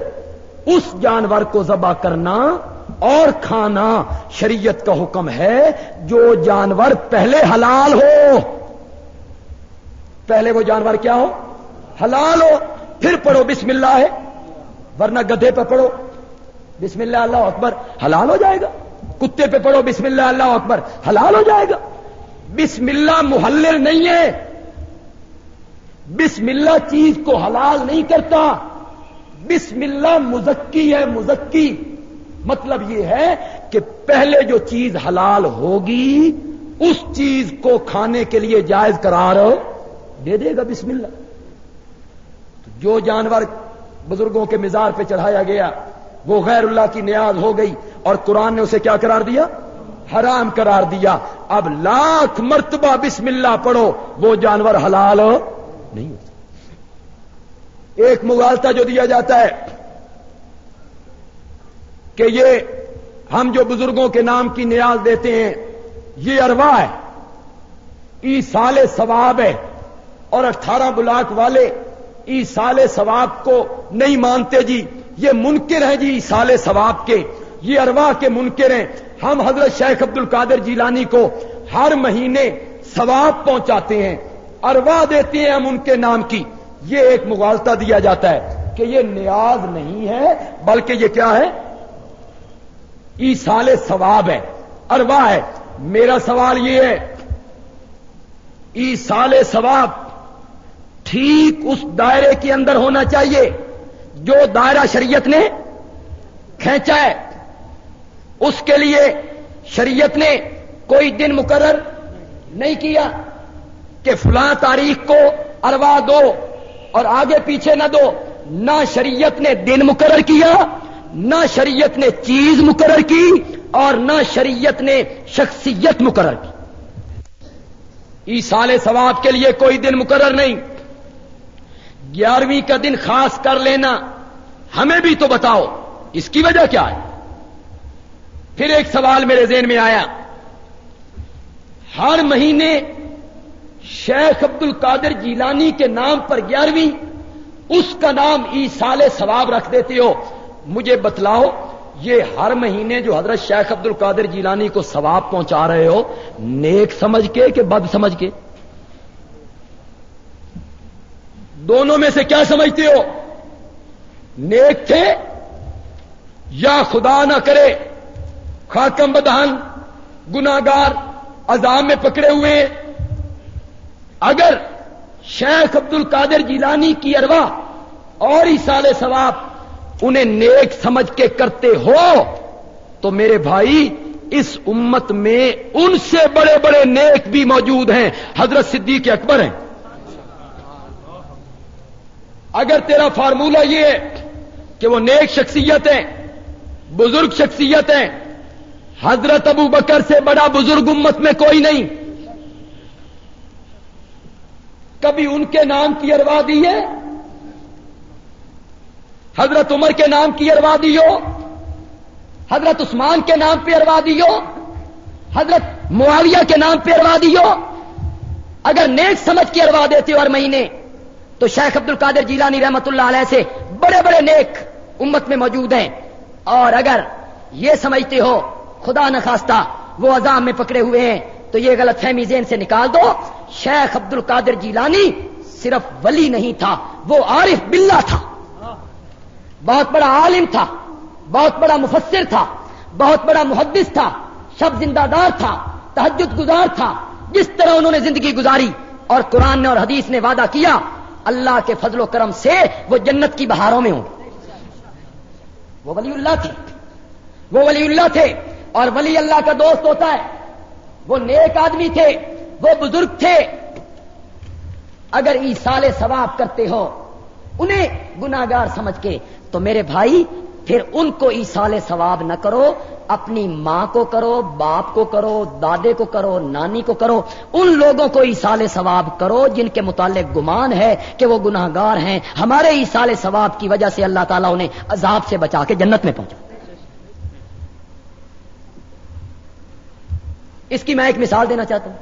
اس جانور کو ذبح کرنا اور کھانا شریعت کا حکم ہے جو جانور پہلے حلال ہو۔ پہلے وہ جانور کیا ہو؟ حلال ہو، پھر پڑھو بسم اللہ ہے، ورنہ گدھے پہ پڑھو، بسم اللہ اللہ اکبر، حلال ہو جائے گا۔ کتے پہ پڑھو بسم اللہ اللہ اکبر، حلال ہو جائے گا۔ بسم اللہ محلل نہیں ہے۔ بسم اللہ چیز کو حلال نہیں کرتا۔ بسم اللہ مزکی ہے، مزکی۔ مطلب یہ ہے کہ پہلے جو چیز حلال ہوگی، اس چیز کو کھانے کے لیے جائز قرار دے دے گا بسم اللہ۔ تو جو جانور بزرگوں کے مزار پہ چڑھایا گیا، وہ غیر اللہ کی نیاز ہو گئی اور قرآن نے اسے کیا قرار دیا؟ حرام قرار دیا۔ اب لاکھ مرتبہ بسم اللہ پڑھو، وہ جانور حلال نہیں ہوتا۔ ایک مغالتا جو دیا جاتا ہے کہ یہ ہم جو بزرگوں کے نام کی نیاز دیتے ہیں، یہ اروا ہے ای سال ثواب ہے۔ اور اٹھارہ بلاک والے ای سال ثواب کو نہیں مانتے جی۔ یہ منکر ہیں جی سال ثواب کے۔ یہ اروا کے منکر ہیں۔ ہم حضرت شیخ عبد القادر جیلانی کو ہر مہینے ثواب پہنچاتے ہیں۔ اروا دیتے ہیں ہم ان کے نام کی۔ یہ ایک مغالطہ دیا جاتا ہے کہ یہ نیاز نہیں ہے، بلکہ یہ کیا ہے؟ ای سال ثواب ہے۔ اروا ہے۔ میرا سوال یہ ہے، ای سال ثواب ٹھیک اس دائرے کے اندر ہونا چاہیے جو دائرہ شریعت نے کھینچا ہے۔ اس کے لیے شریعت نے کوئی دن مقرر نہیں کیا کہ فلاں تاریخ کو اروا دو اور آگے پیچھے نہ دو۔ نہ شریعت نے دن مقرر کیا، نہ شریعت نے چیز مقرر کی اور نہ شریعت نے شخصیت مقرر کی۔ ای سال ثواب کے لیے کوئی دن مقرر نہیں۔ گیارہویں کا دن خاص کر لینا۔ ہمیں بھی تو بتاؤ، اس کی وجہ کیا ہے؟ پھر ایک سوال میرے ذہن میں آیا۔ ہر مہینے شیخ عبد القادر جیلانی کے نام پر گیارہویں، اس کا نام ای سال ثواب رکھ دیتے ہو۔ مجھے بتلاؤ، یہ ہر مہینے جو حضرت شیخ عبد القادر جیلانی کو ثواب پہنچا رہے ہو، نیک سمجھ کے کہ بد سمجھ کے؟ دونوں میں سے کیا سمجھتے ہو؟ نیک تھے یا خدا نہ کرے، خاکم بدہن گناگار عذاب میں پکڑے ہوئے اگر شیخ عبد القادر جیلانی کی اروا اور ہی سال ثواب انہیں نیک سمجھ کے کرتے ہو، تو میرے بھائی، اس امت میں ان سے بڑے بڑے نیک بھی موجود ہیں۔ حضرت صدیق اکبر ہیں۔ اگر تیرا فارمولہ یہ ہے کہ وہ نیک شخصیت ہیں بزرگ شخصیت ہیں حضرت ابو بکر سے بڑا بزرگ امت میں کوئی نہیں۔ کبھی ان کے نام کی اروا دی ہے؟ حضرت عمر کے نام کی اروا دیو حضرت عثمان کے نام پہ اروا دیو حضرت معاویہ کے نام پہ اروا دیو اگر نیک سمجھ کے اروا دیتے ہو ہر مہینے تو شیخ عبد القادر جیلانی رحمت اللہ علیہ سے بڑے بڑے نیک امت میں موجود ہیں۔ اور اگر یہ سمجھتے ہو، خدا نخواستہ وہ عذاب میں پکڑے ہوئے ہیں، تو یہ غلط فہمی زین سے نکال دو۔ شیخ عبد القادر جیلانی صرف ولی نہیں تھا، وہ عارف بلّہ تھا۔ بہت بڑا عالم تھا، بہت بڑا مفسر تھا، بہت بڑا محدث تھا، شب زندہ دار تھا تحجد گزار تھا۔ جس طرح انہوں نے زندگی گزاری اور قرآن نے اور حدیث نے وعدہ کیا اللہ کے فضل و کرم سے وہ جنت کی بہاروں میں ہوں۔ وہ ولی اللہ تھے۔ وہ ولی اللہ تھے اور ولی اللہ کا دوست ہوتا ہے۔ وہ نیک آدمی تھے۔ وہ بزرگ تھے۔ اگر ایسال ثواب کرتے ہو انہیں گناگار سمجھ کے، تو میرے بھائی پھر ان کو ایسال ثواب نہ کرو، اپنی ماں کو کرو، باپ کو کرو، دادے کو کرو، نانی کو کرو، ان لوگوں کو ایسال ثواب کرو جن کے متعلق گمان ہے کہ وہ گناہ گار ہیں۔ ہمارے ایسال ثواب کی وجہ سے اللہ تعالیٰ انہیں عذاب سے بچا کے جنت میں پہنچا۔ اس کی میں ایک مثال دینا چاہتا ہوں۔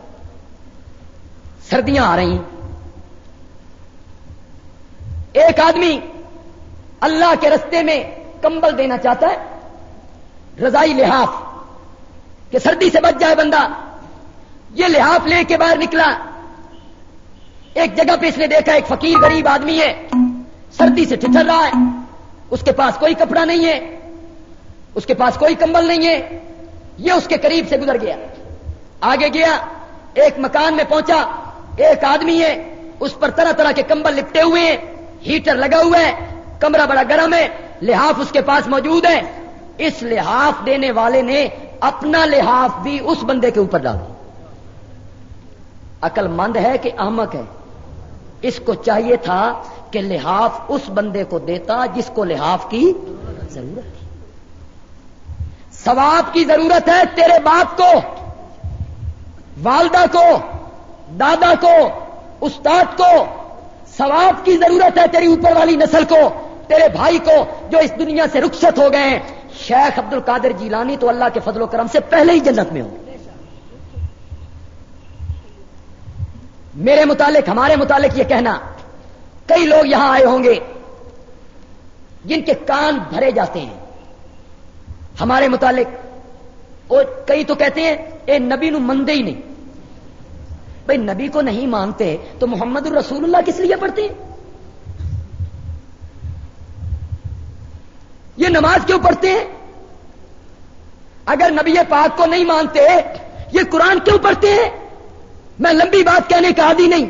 سردیاں آ رہی ہیں۔ ایک آدمی اللہ کے رستے میں کمبل دینا چاہتا ہے، رضائی لحاف، کہ سردی سے بچ جائے بندہ۔ یہ لحاف لے کے باہر نکلا۔ ایک جگہ پہ اس نے دیکھا، ایک فقیر غریب آدمی ہے۔ سردی سے ٹھٹر رہا ہے۔ اس کے پاس کوئی کپڑا نہیں ہے۔ اس کے پاس کوئی کمبل نہیں ہے۔ یہ اس کے قریب سے گزر گیا۔ آگے گیا، ایک مکان میں پہنچا۔ ایک آدمی ہے، اس پر طرح طرح کے کمبل لپٹے ہوئے ہیں۔ ہیٹر لگا ہوا ہے۔ کمرہ بڑا گرم ہے۔ لحاف اس کے پاس موجود ہے۔ اس لحاف دینے والے نے اپنا لحاف بھی اس بندے کے اوپر ڈال دیا۔ عقل مند ہے کہ احمق ہے۔ اس کو چاہیے تھا کہ لحاف اس بندے کو دیتا جس کو لحاف کی ضرورت تھی۔ ثواب کی ضرورت ہے تیرے باپ کو، والدہ کو، دادا کو، استاد کو۔ ثواب کی ضرورت ہے تیری اوپر والی نسل کو۔ تیرے بھائی کو جو اس دنیا سے رخصت ہو گئے ہیں۔ شیخ عبد القادر جیلانی تو اللہ کے فضل و کرم سے پہلے ہی جنت میں ہوں۔ میرے متعلق، ہمارے متعلق یہ کہنا، کئی لوگ یہاں آئے ہوں گے جن کے کان بھرے جاتے ہیں۔ ہمارے متعلق اور کئی تو کہتے ہیں، اے نبی نو مندے ہی نہیں۔ بھائی، نبی کو نہیں مانتے تو محمد الرسول اللہ کس لیے پڑھتے ہیں؟ یہ نماز کیوں پڑھتے ہیں؟ اگر نبی پاک کو نہیں مانتے، یہ قرآن کیوں پڑھتے ہیں؟ میں لمبی بات کہنے کا عادی نہیں۔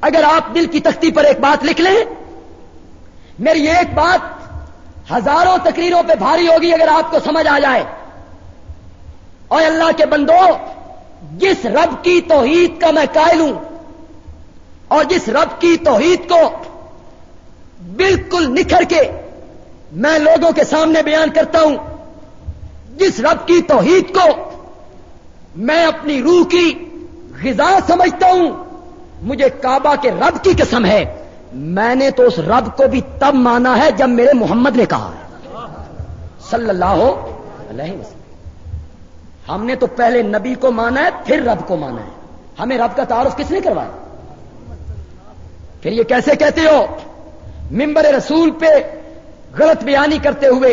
اگر آپ دل کی تختی پر ایک بات لکھ لیں، میری ایک بات ہزاروں تقریروں پہ بھاری ہوگی اگر آپ کو سمجھ آ جائے۔ اور اللہ کے بندو، جس رب کی توحید کا میں قائل ہوں اور جس رب کی توحید کو بالکل نکھر کے میں لوگوں کے سامنے بیان کرتا ہوں، جس رب کی توحید کو میں اپنی روح کی غذا سمجھتا ہوں، مجھے کعبہ کے رب کی قسم ہے۔ میں نے تو اس رب کو بھی تب مانا ہے جب میرے محمد نے کہا ہے۔ صلی اللہ علیہ وسلم۔ ہم نے تو پہلے نبی کو مانا ہے، پھر رب کو مانا ہے۔ ہمیں رب کا تعارف کس نے کروایا؟ پھر یہ کیسے کہتے ہو؟ ممبر رسول پہ غلط بیانی کرتے ہوئے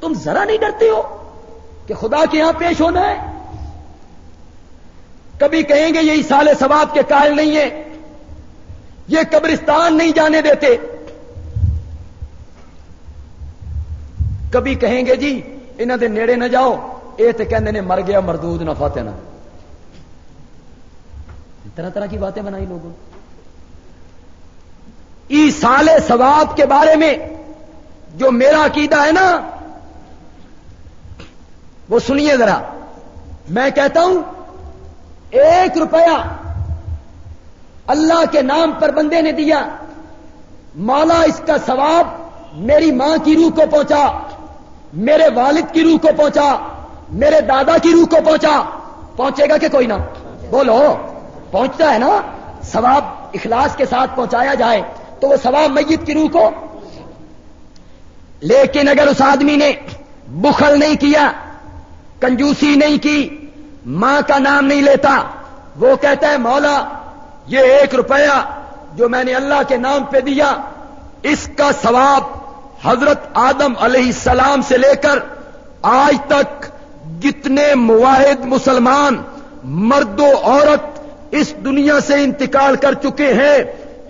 تم ذرا نہیں ڈرتے ہو کہ خدا کے یہاں پیش ہونا ہے؟ کبھی کہیں گے یہ سال ثواب کے قائل نہیں ہے یہ قبرستان نہیں جانے دیتے۔ کبھی کہیں گے جی انہوں دے نیڑے نہ جاؤ یہ تو کہنے مر گیا مردود نہ فاتح نہ طرح طرح کی باتیں بنائی لوگوں ای سال ثواب کے بارے میں جو میرا عقیدہ ہے نا، وہ سنیے ذرا۔ میں کہتا ہوں، ایک روپیہ اللہ کے نام پر بندے نے دیا۔ مولا، اس کا ثواب میری ماں کی روح کو پہنچا، میرے والد کی روح کو پہنچا، میرے دادا کی روح کو پہنچا۔ پہنچے گا کہ کوئی نہ۔ بولو، پہنچتا ہے نا۔ ثواب اخلاص کے ساتھ پہنچایا جائے تو وہ ثواب میت کی روح کو لیکن اگر اس آدمی نے بخل نہیں کیا، کنجوسی نہیں کی، ماں کا نام نہیں لیتا، وہ کہتا ہے، مولا، یہ ایک روپیہ جو میں نے اللہ کے نام پہ دیا، اس کا ثواب حضرت آدم علیہ السلام سے لے کر آج تک جتنے مواحد مسلمان، مرد و عورت اس دنیا سے انتقال کر چکے ہیں،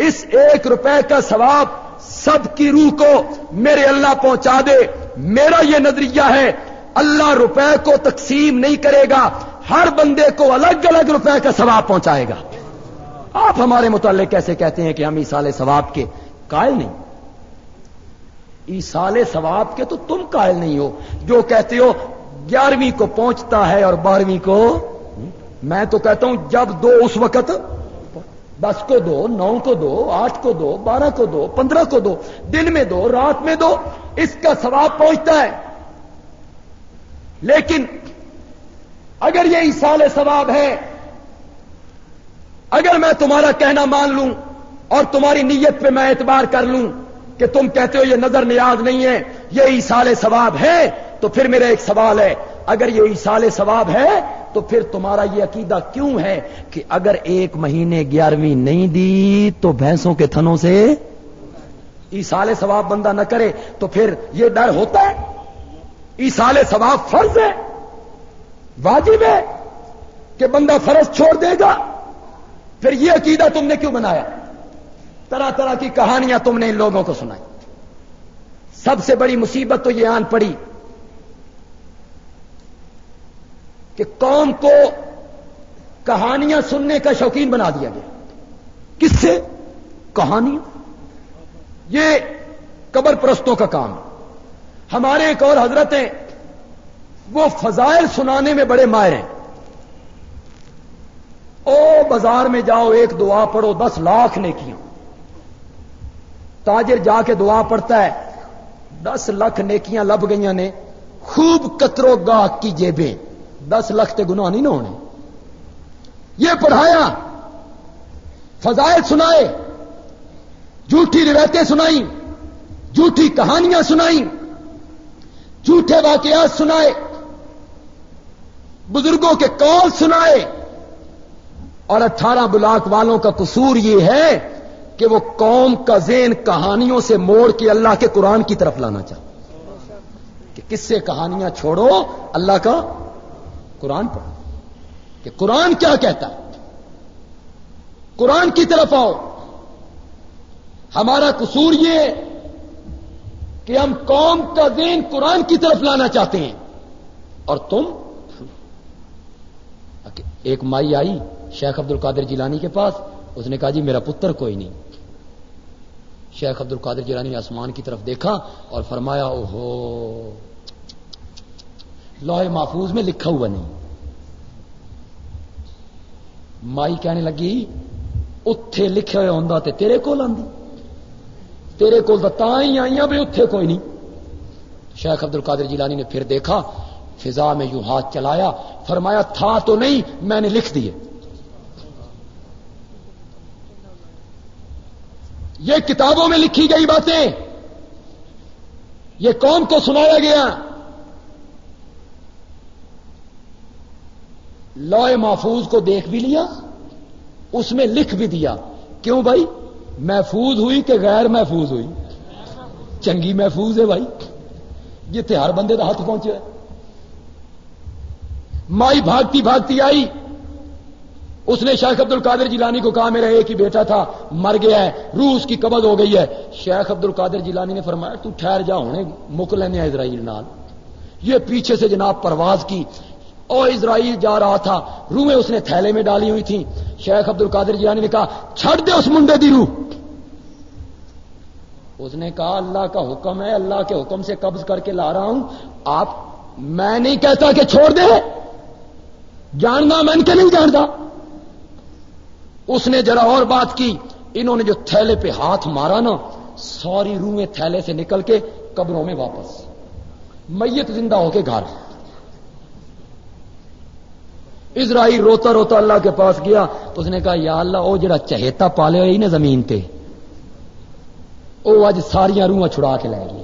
اس ایک روپے کا ثواب سب کی روح کو میرے اللہ پہنچا دے۔ میرا یہ نظریہ ہے، اللہ روپے کو تقسیم نہیں کرے گا، ہر بندے کو الگ الگ روپے کا ثواب پہنچائے گا۔ آپ ہمارے متعلق کیسے کہتے ہیں کہ ہم ایسال ثواب کے قائل نہیں؟ ایسال ثواب کے تو تم قائل نہیں ہو۔ جو کہتے ہو، گیارہویں کو پہنچتا ہے اور بارہویں کو، میں تو کہتا ہوں جب دو اس وقت دس کو دو، نو کو دو، آٹھ کو دو، بارہ کو دو، پندرہ کو دو، دن میں دو، رات میں دو، اس کا ثواب پہنچتا ہے۔ لیکن اگر یہ سال ثواب ہے، اگر میں تمہارا کہنا مان لوں اور تمہاری نیت پہ میں اعتبار کر لوں کہ تم کہتے ہو یہ نظر نیاز نہیں ہے، یہ ایسال ثواب ہے، تو پھر میرا ایک سوال ہے۔ اگر یہ ایسال ثواب ہے تو پھر تمہارا یہ عقیدہ کیوں ہے کہ اگر ایک مہینے گیارہویں نہیں دی تو بھینسوں کے تھنوں سے ایسال ثواب بندہ نہ کرے تو پھر یہ ڈر ہوتا ہے؟ ایسال ثواب فرض ہے؟ واجب ہے کہ بندہ فرض چھوڑ دے گا؟ پھر یہ عقیدہ تم نے کیوں بنایا؟ طرح طرح کی کہانیاں تم نے ان لوگوں کو سنائی۔ سب سے بڑی مصیبت تو یہ آن پڑی کہ قوم کو کہانیاں سننے کا شوقین بنا دیا گیا۔ کس سے؟ کہانیاں۔ یہ قبر پرستوں کا کام۔ ہمارے ایک اور حضرت ہیں وہ فضائل سنانے میں بڑے ماہر ہیں۔ او بازار میں جاؤ، ایک دعا پڑھو، دس لاکھ نے کیا تاجر جا کے دعا پڑتا ہے، دس لاکھ نیکیاں لب گئی نے، خوب کترو گاہ کی جیبیں۔ دس لاکھ تے گناہ نہیں نہ ہونے۔ یہ پڑھایا، فضائل سنائے جھوٹھی روایتیں سنائی جھوٹھی کہانیاں سنائی جھوٹے واقعات سنائے، بزرگوں کے کال سنائے۔ اور اٹھارہ بلاک والوں کا قصور یہ ہے کہ وہ قوم کا ذہن کہانیوں سے موڑ کے اللہ کے قرآن کی طرف لانا چاہتا کہ کس سے کہانیاں چھوڑو؟ اللہ کا قرآن پڑھو کہ قرآن کیا کہتا ہے؟ قرآن کی طرف آؤ۔ ہمارا قصور یہ کہ ہم قوم کا دین قرآن کی طرف لانا چاہتے ہیں۔ اور تم؟ ایک مائی آئی شیخ عبد القادر جیلانی کے پاس۔ اس نے کہا جی میرا پتر کوئی نہیں۔ شیخ عبد القادر جیلانی نے آسمان کی طرف دیکھا اور فرمایا او ہو لوہے محفوظ میں لکھا ہوا نہیں۔ مائی کہنے لگی اتے لکھے ہوئے ہوں تو تیرے کول آدھی تیرے کول تو ہی آئی بھی اتے کوئی نہیں۔ شیخ عبد القادر جیلانی نے پھر دیکھا، فضا میں یوں ہاتھ چلایا، فرمایا، تھا تو نہیں، میں نے لکھ دیے۔ یہ کتابوں میں لکھی گئی باتیں، یہ قوم کو سنایا گیا۔ لوئے محفوظ کو دیکھ بھی لیا، اس میں لکھ بھی دیا۔ کیوں بھائی؟ محفوظ ہوئی کہ غیر محفوظ ہوئی؟ چنگی محفوظ ہے بھائی۔ جتنے ہر بندے کا ہاتھ پہنچے۔ مائی بھاگتی بھاگتی آئی۔ اس نے شیخ عبد القادر جیلانی کو کہا، میرا ایک ہی بیٹا تھا، مر گیا ہے، روح اس کی قبض ہو گئی ہے۔ شیخ عبد القادر جیلانی نے فرمایا، تو ٹھہر جا ہونے مک لینے اسرائیل نال۔ یہ پیچھے سے جناب پرواز کی اور اسرائیل جا رہا تھا۔ روحیں اس نے تھیلے میں ڈالی ہوئی تھی شیخ عبد القادر جیلانی نے کہا، چھڑ دے اس منڈے دی روح۔ اس نے کہا، اللہ کا حکم ہے، اللہ کے حکم سے قبض کر کے لا رہا ہوں۔ آپ، میں نہیں کہتا کہ چھوڑ دے۔ جاننا میں ان کے نہیں جانتا۔ اس نے ذرا اور بات کی۔ انہوں نے جو تھیلے پہ ہاتھ مارا نا، ساری روحیں تھیلے سے نکل کے قبروں میں واپس۔ میت زندہ ہو کے گھر۔ اسرائیل روتا روتا اللہ کے پاس گیا اس نے کہا، یا اللہ وہ جڑا چہیتا پالے ہوئی نا زمین تے۔ وہ اج ساریا روح چھڑا کے لے گئی۔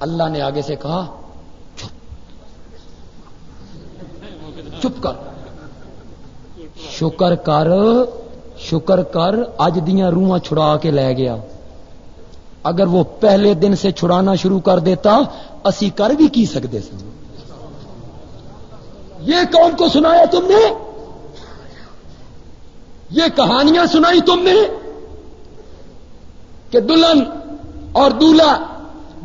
اللہ نے آگے سے کہا، چپ۔ چپ کر۔ شکر کر شکر کر اج دیا روح چھڑا کے لے گیا۔ اگر وہ پہلے دن سے چھڑانا شروع کر دیتا، اسی کر بھی کی سکتے سن؟ یہ کون کو سنایا تم نے؟ یہ کہانیاں سنائی تم نے؟ کہ دلہن اور دولہا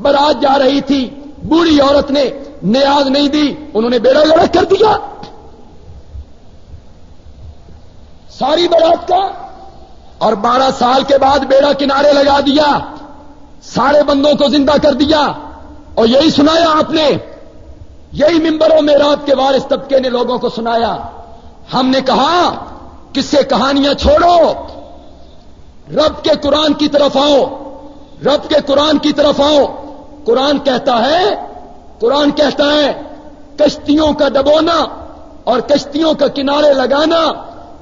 برات جا رہی تھی، بوڑھی عورت نے نیاز نہیں دی، انہوں نے بیڑا لڑک کر دیا۔ ساری برات کا اور بارہ سال کے بعد بیڑا کنارے لگا دیا۔ سارے بندوں کو زندہ کر دیا۔ اور یہی سنایا آپ نے۔ یہی ممبروں میں رات کے وارث طبقے نے لوگوں کو سنایا۔ ہم نے کہا، کس سے کہانیاں چھوڑو؟ رب کے قرآن کی طرف آؤ۔ رب کے قرآن کی طرف آؤ۔ قرآن کہتا ہے، قرآن کہتا ہے، کشتیوں کا دبونا اور کشتیوں کا کنارے لگانا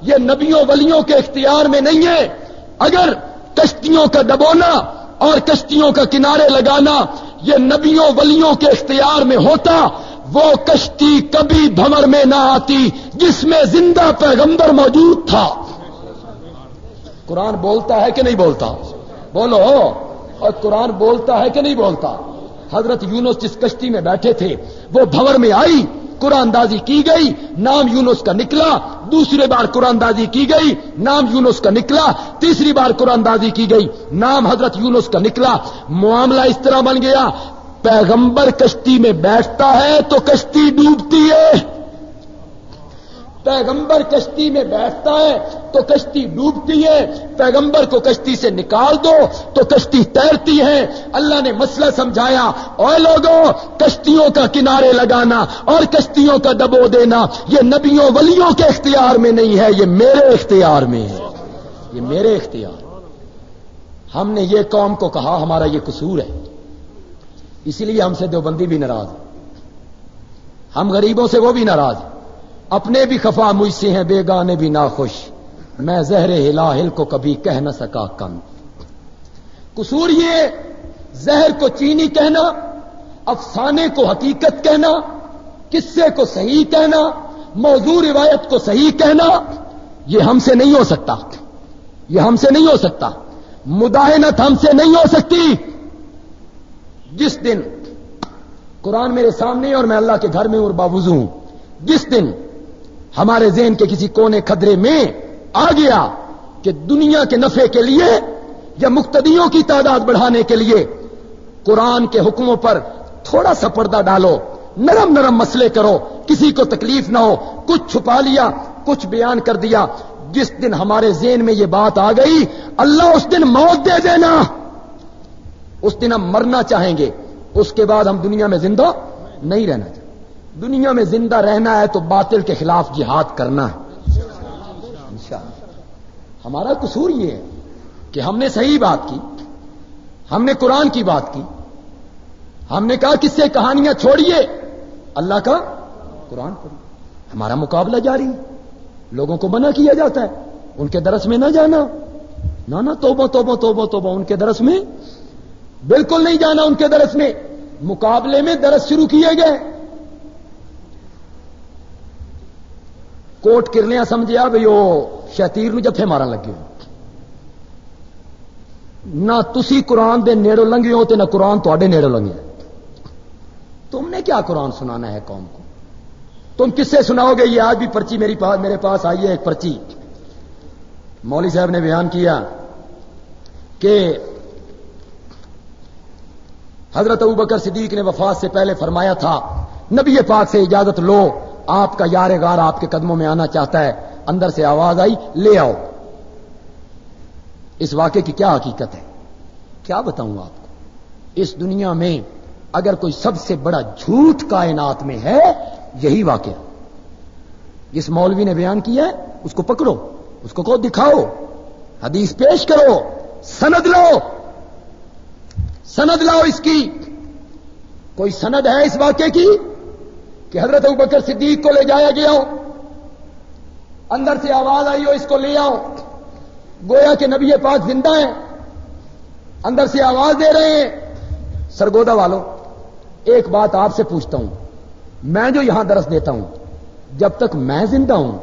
یہ نبیوں ولیوں کے اختیار میں نہیں ہے۔ اگر کشتیوں کا دبونا اور کشتیوں کا کنارے لگانا یہ نبیوں ولیوں کے اختیار میں ہوتا وہ کشتی کبھی بھمر میں نہ آتی جس میں زندہ پیغمبر موجود تھا۔ قرآن بولتا ہے کہ نہیں بولتا؟ بولو۔ اور قرآن بولتا ہے کہ نہیں بولتا؟ حضرت یونس جس کشتی میں بیٹھے تھے، وہ بھور میں آئی، قرآن دازی کی گئی، نام یونس کا نکلا دوسری بار قرآن دازی کی گئی، نام یونس کا نکلا، تیسری بار قرآن دازی کی گئی، نام حضرت یونس کا نکلا، معاملہ اس طرح بن گیا پیغمبر کشتی میں بیٹھتا ہے تو کشتی ڈوبتی ہے۔ پیغمبر کشتی میں بیٹھتا ہے تو کشتی ڈوبتی ہے۔ پیغمبر کو کشتی سے نکال دو تو کشتی تیرتی ہے۔ اللہ نے مسئلہ سمجھایا۔ اور لوگوں، کشتیوں کا کنارے لگانا اور کشتیوں کا دبو دینا، یہ نبیوں ولیوں کے اختیار میں نہیں ہے، یہ میرے اختیار میں ہے۔ یہ میرے اختیار۔ ہم نے یہ قوم کو کہا، ہمارا یہ قصور ہے۔ اسی لیے ہم سے دیوبندی بھی ناراض ہم غریبوں سے وہ بھی ناراض اپنے بھی خفا مجھ سے ہیں بے گانے بھی ناخوش۔ میں زہر ہلا ہل کو کبھی کہہ نہ سکا کم۔ قصور یہ زہر کو چینی کہنا، افسانے کو حقیقت کہنا، قصے کو صحیح کہنا، موضوع روایت کو صحیح کہنا، یہ ہم سے نہیں ہو سکتا۔ یہ ہم سے نہیں ہو سکتا۔ مداحنت ہم سے نہیں ہو سکتی۔ جس دن قرآن میرے سامنے اور میں اللہ کے گھر میں اور باوضو ہوں، جس دن ہمارے ذہن کے کسی کونے خدرے میں آ گیا کہ دنیا کے نفع کے لیے یا مقتدیوں کی تعداد بڑھانے کے لیے قرآن کے حکموں پر تھوڑا سا پردہ ڈالو، نرم نرم مسئلے کرو، کسی کو تکلیف نہ ہو، کچھ چھپا لیا، کچھ بیان کر دیا، جس دن ہمارے ذہن میں یہ بات آ گئی، اللہ اس دن موت دے دینا۔ اس دن ہم مرنا چاہیں گے، اس کے بعد ہم دنیا میں زندہ نہیں رہنا چاہیں دنیا میں زندہ رہنا ہے تو باطل کے خلاف جہاد کرنا ہے۔ ہمارا قصور یہ ہے کہ ہم نے صحیح بات کی، ہم نے قرآن کی بات کی، ہم نے کہا کس سے کہانیاں چھوڑیے، اللہ کا قرآن پڑھیے۔ ہمارا مقابلہ جاری ہے۔ لوگوں کو منع کیا جاتا ہے، ان کے درس میں نہ جانا۔ نہ، توبہ توبہ توبہ توبہ، ان کے درس میں بالکل نہیں جانا ان کے درس میں۔ مقابلے میں درس شروع کیے گئے۔ کوٹ کرنے سمجھا بھائی وہ شتیر جفے مارن لگے۔ ہو نہ تسی قرآن دے نیڑوں لنگے ہو تو نہ قرآن تے نیڑوں لنگے۔ تم نے کیا قرآن سنانا ہے قوم کو؟ تم کس سے سناؤ گے؟ یہ آج بھی پرچی میری پاس میرے پاس آئی ہے ایک پرچی۔ مولوی صاحب نے بیان کیا کہ حضرت ابو بکر صدیق نے وفات سے پہلے فرمایا تھا، نبی پاک سے اجازت لو، آپ کا یار غار آپ کے قدموں میں آنا چاہتا ہے، اندر سے آواز آئی، لے آؤ۔ اس واقعے کی کیا حقیقت ہے؟ کیا بتاؤں آپ کو؟ اس دنیا میں اگر کوئی سب سے بڑا جھوٹ کائنات میں ہے، یہی واقعہ۔ جس مولوی نے بیان کیا ہے، اس کو پکڑو، اس کو کو دکھاؤ، حدیث پیش کرو، سند لو۔ سند لاؤ اس کی۔ کوئی سند ہے اس واقعے کی کہ حضرت بکر صدیق کو لے جایا گیا ہو؟ اندر سے آواز آئی ہو، اس کو لے آؤ۔ گویا کہ نبی پاک زندہ ہیں۔ اندر سے آواز دے رہے ہیں۔ سرگودا والوں، ایک بات آپ سے پوچھتا ہوں۔ میں جو یہاں درس دیتا ہوں، جب تک میں زندہ ہوں،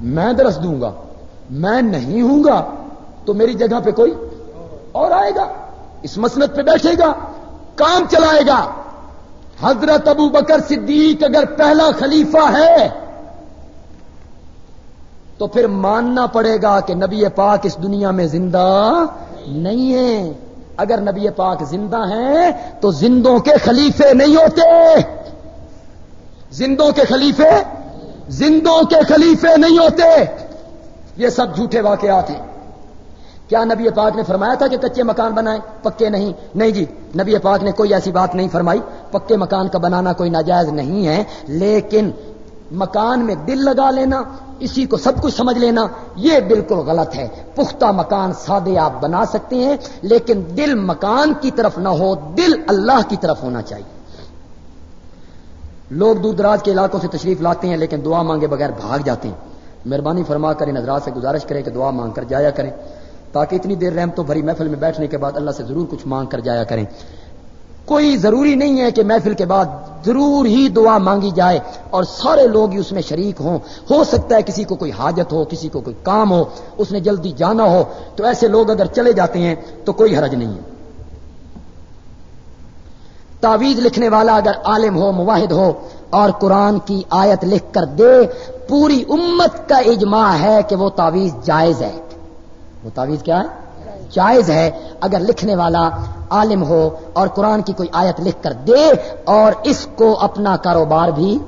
میں درس دوں گا، میں نہیں ہوں گا، تو میری جگہ پہ کوئی اور آئے گا۔ اس مسنت پہ بیٹھے گا، کام چلائے گا۔ حضرت ابو بکر صدیق اگر پہلا خلیفہ ہے، تو پھر ماننا پڑے گا کہ نبی پاک اس دنیا میں زندہ نہیں ہے۔ اگر نبی پاک زندہ ہیں، تو زندوں کے خلیفے نہیں ہوتے۔ زندوں کے خلیفے، زندوں کے خلیفے نہیں ہوتے۔ یہ سب جھوٹے واقعات ہیں۔ کیا نبی پاک نے فرمایا تھا کہ کچے مکان بنائیں؟ پکے نہیں۔ نہیں جی نبی پاک نے کوئی ایسی بات نہیں فرمائی۔ پکے مکان کا بنانا کوئی ناجائز نہیں ہے، لیکن مکان میں دل لگا لینا، اسی کو سب کچھ سمجھ لینا، یہ بالکل غلط ہے۔ پختہ مکان سادے آپ بنا سکتے ہیں، لیکن دل مکان کی طرف نہ ہو، دل اللہ کی طرف ہونا چاہیے۔ لوگ دور دراز کے علاقوں سے تشریف لاتے ہیں، لیکن دعا مانگے بغیر بھاگ جاتے ہیں۔ مہربانی فرما کر ان حضرات سے گزارش کریں کہ دعا مانگ کر جایا کریں۔ تاکہ اتنی دیر رحم تو بھری محفل میں بیٹھنے کے بعد اللہ سے ضرور کچھ مانگ کر جایا کریں۔ کوئی ضروری نہیں ہے کہ محفل کے بعد ضرور ہی دعا مانگی جائے اور سارے لوگ ہی اس میں شریک ہوں۔ ہو سکتا ہے کسی کو کوئی حاجت ہو، کسی کو کوئی کام ہو، اس نے جلدی جانا ہو، تو ایسے لوگ اگر چلے جاتے ہیں تو کوئی حرج نہیں ہے۔ تعویذ لکھنے والا اگر عالم ہو، مواحد ہو اور قرآن کی آیت لکھ کر دے، پوری امت کا اجماع ہے کہ وہ تعویذ جائز ہے۔ وہ تعویذ کیا ہے؟ جائز ہے اگر لکھنے والا عالم ہو اور قرآن کی کوئی آیت لکھ کر دے اور اس کو اپنا کاروبار بھی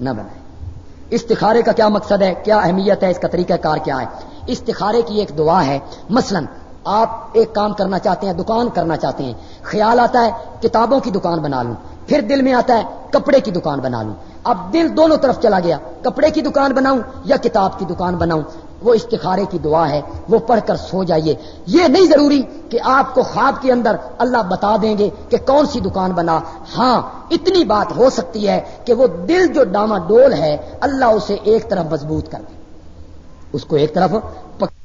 نہ بنائے۔ استخارے کا کیا مقصد ہے؟ کیا اہمیت ہے؟ اس کا طریقہ کار کیا ہے؟ استخارے کی ایک دعا ہے۔ مثلا آپ ایک کام کرنا چاہتے ہیں، دکان کرنا چاہتے ہیں۔ خیال آتا ہے، کتابوں کی دکان بنا لوں۔ پھر دل میں آتا ہے، کپڑے کی دکان بنا لوں۔ اب دل دونوں طرف چلا گیا، کپڑے کی دکان بناؤں یا کتاب کی دکان بناؤں؟ وہ استخارے کی دعا ہے، وہ پڑھ کر سو جائیے۔ یہ نہیں ضروری کہ آپ کو خواب کے اندر اللہ بتا دیں گے کہ کون سی دکان بنا۔ ہاں اتنی بات ہو سکتی ہے کہ وہ دل جو ڈاما ڈول ہے، اللہ اسے ایک طرف مضبوط کر دے۔ اس کو ایک طرف پک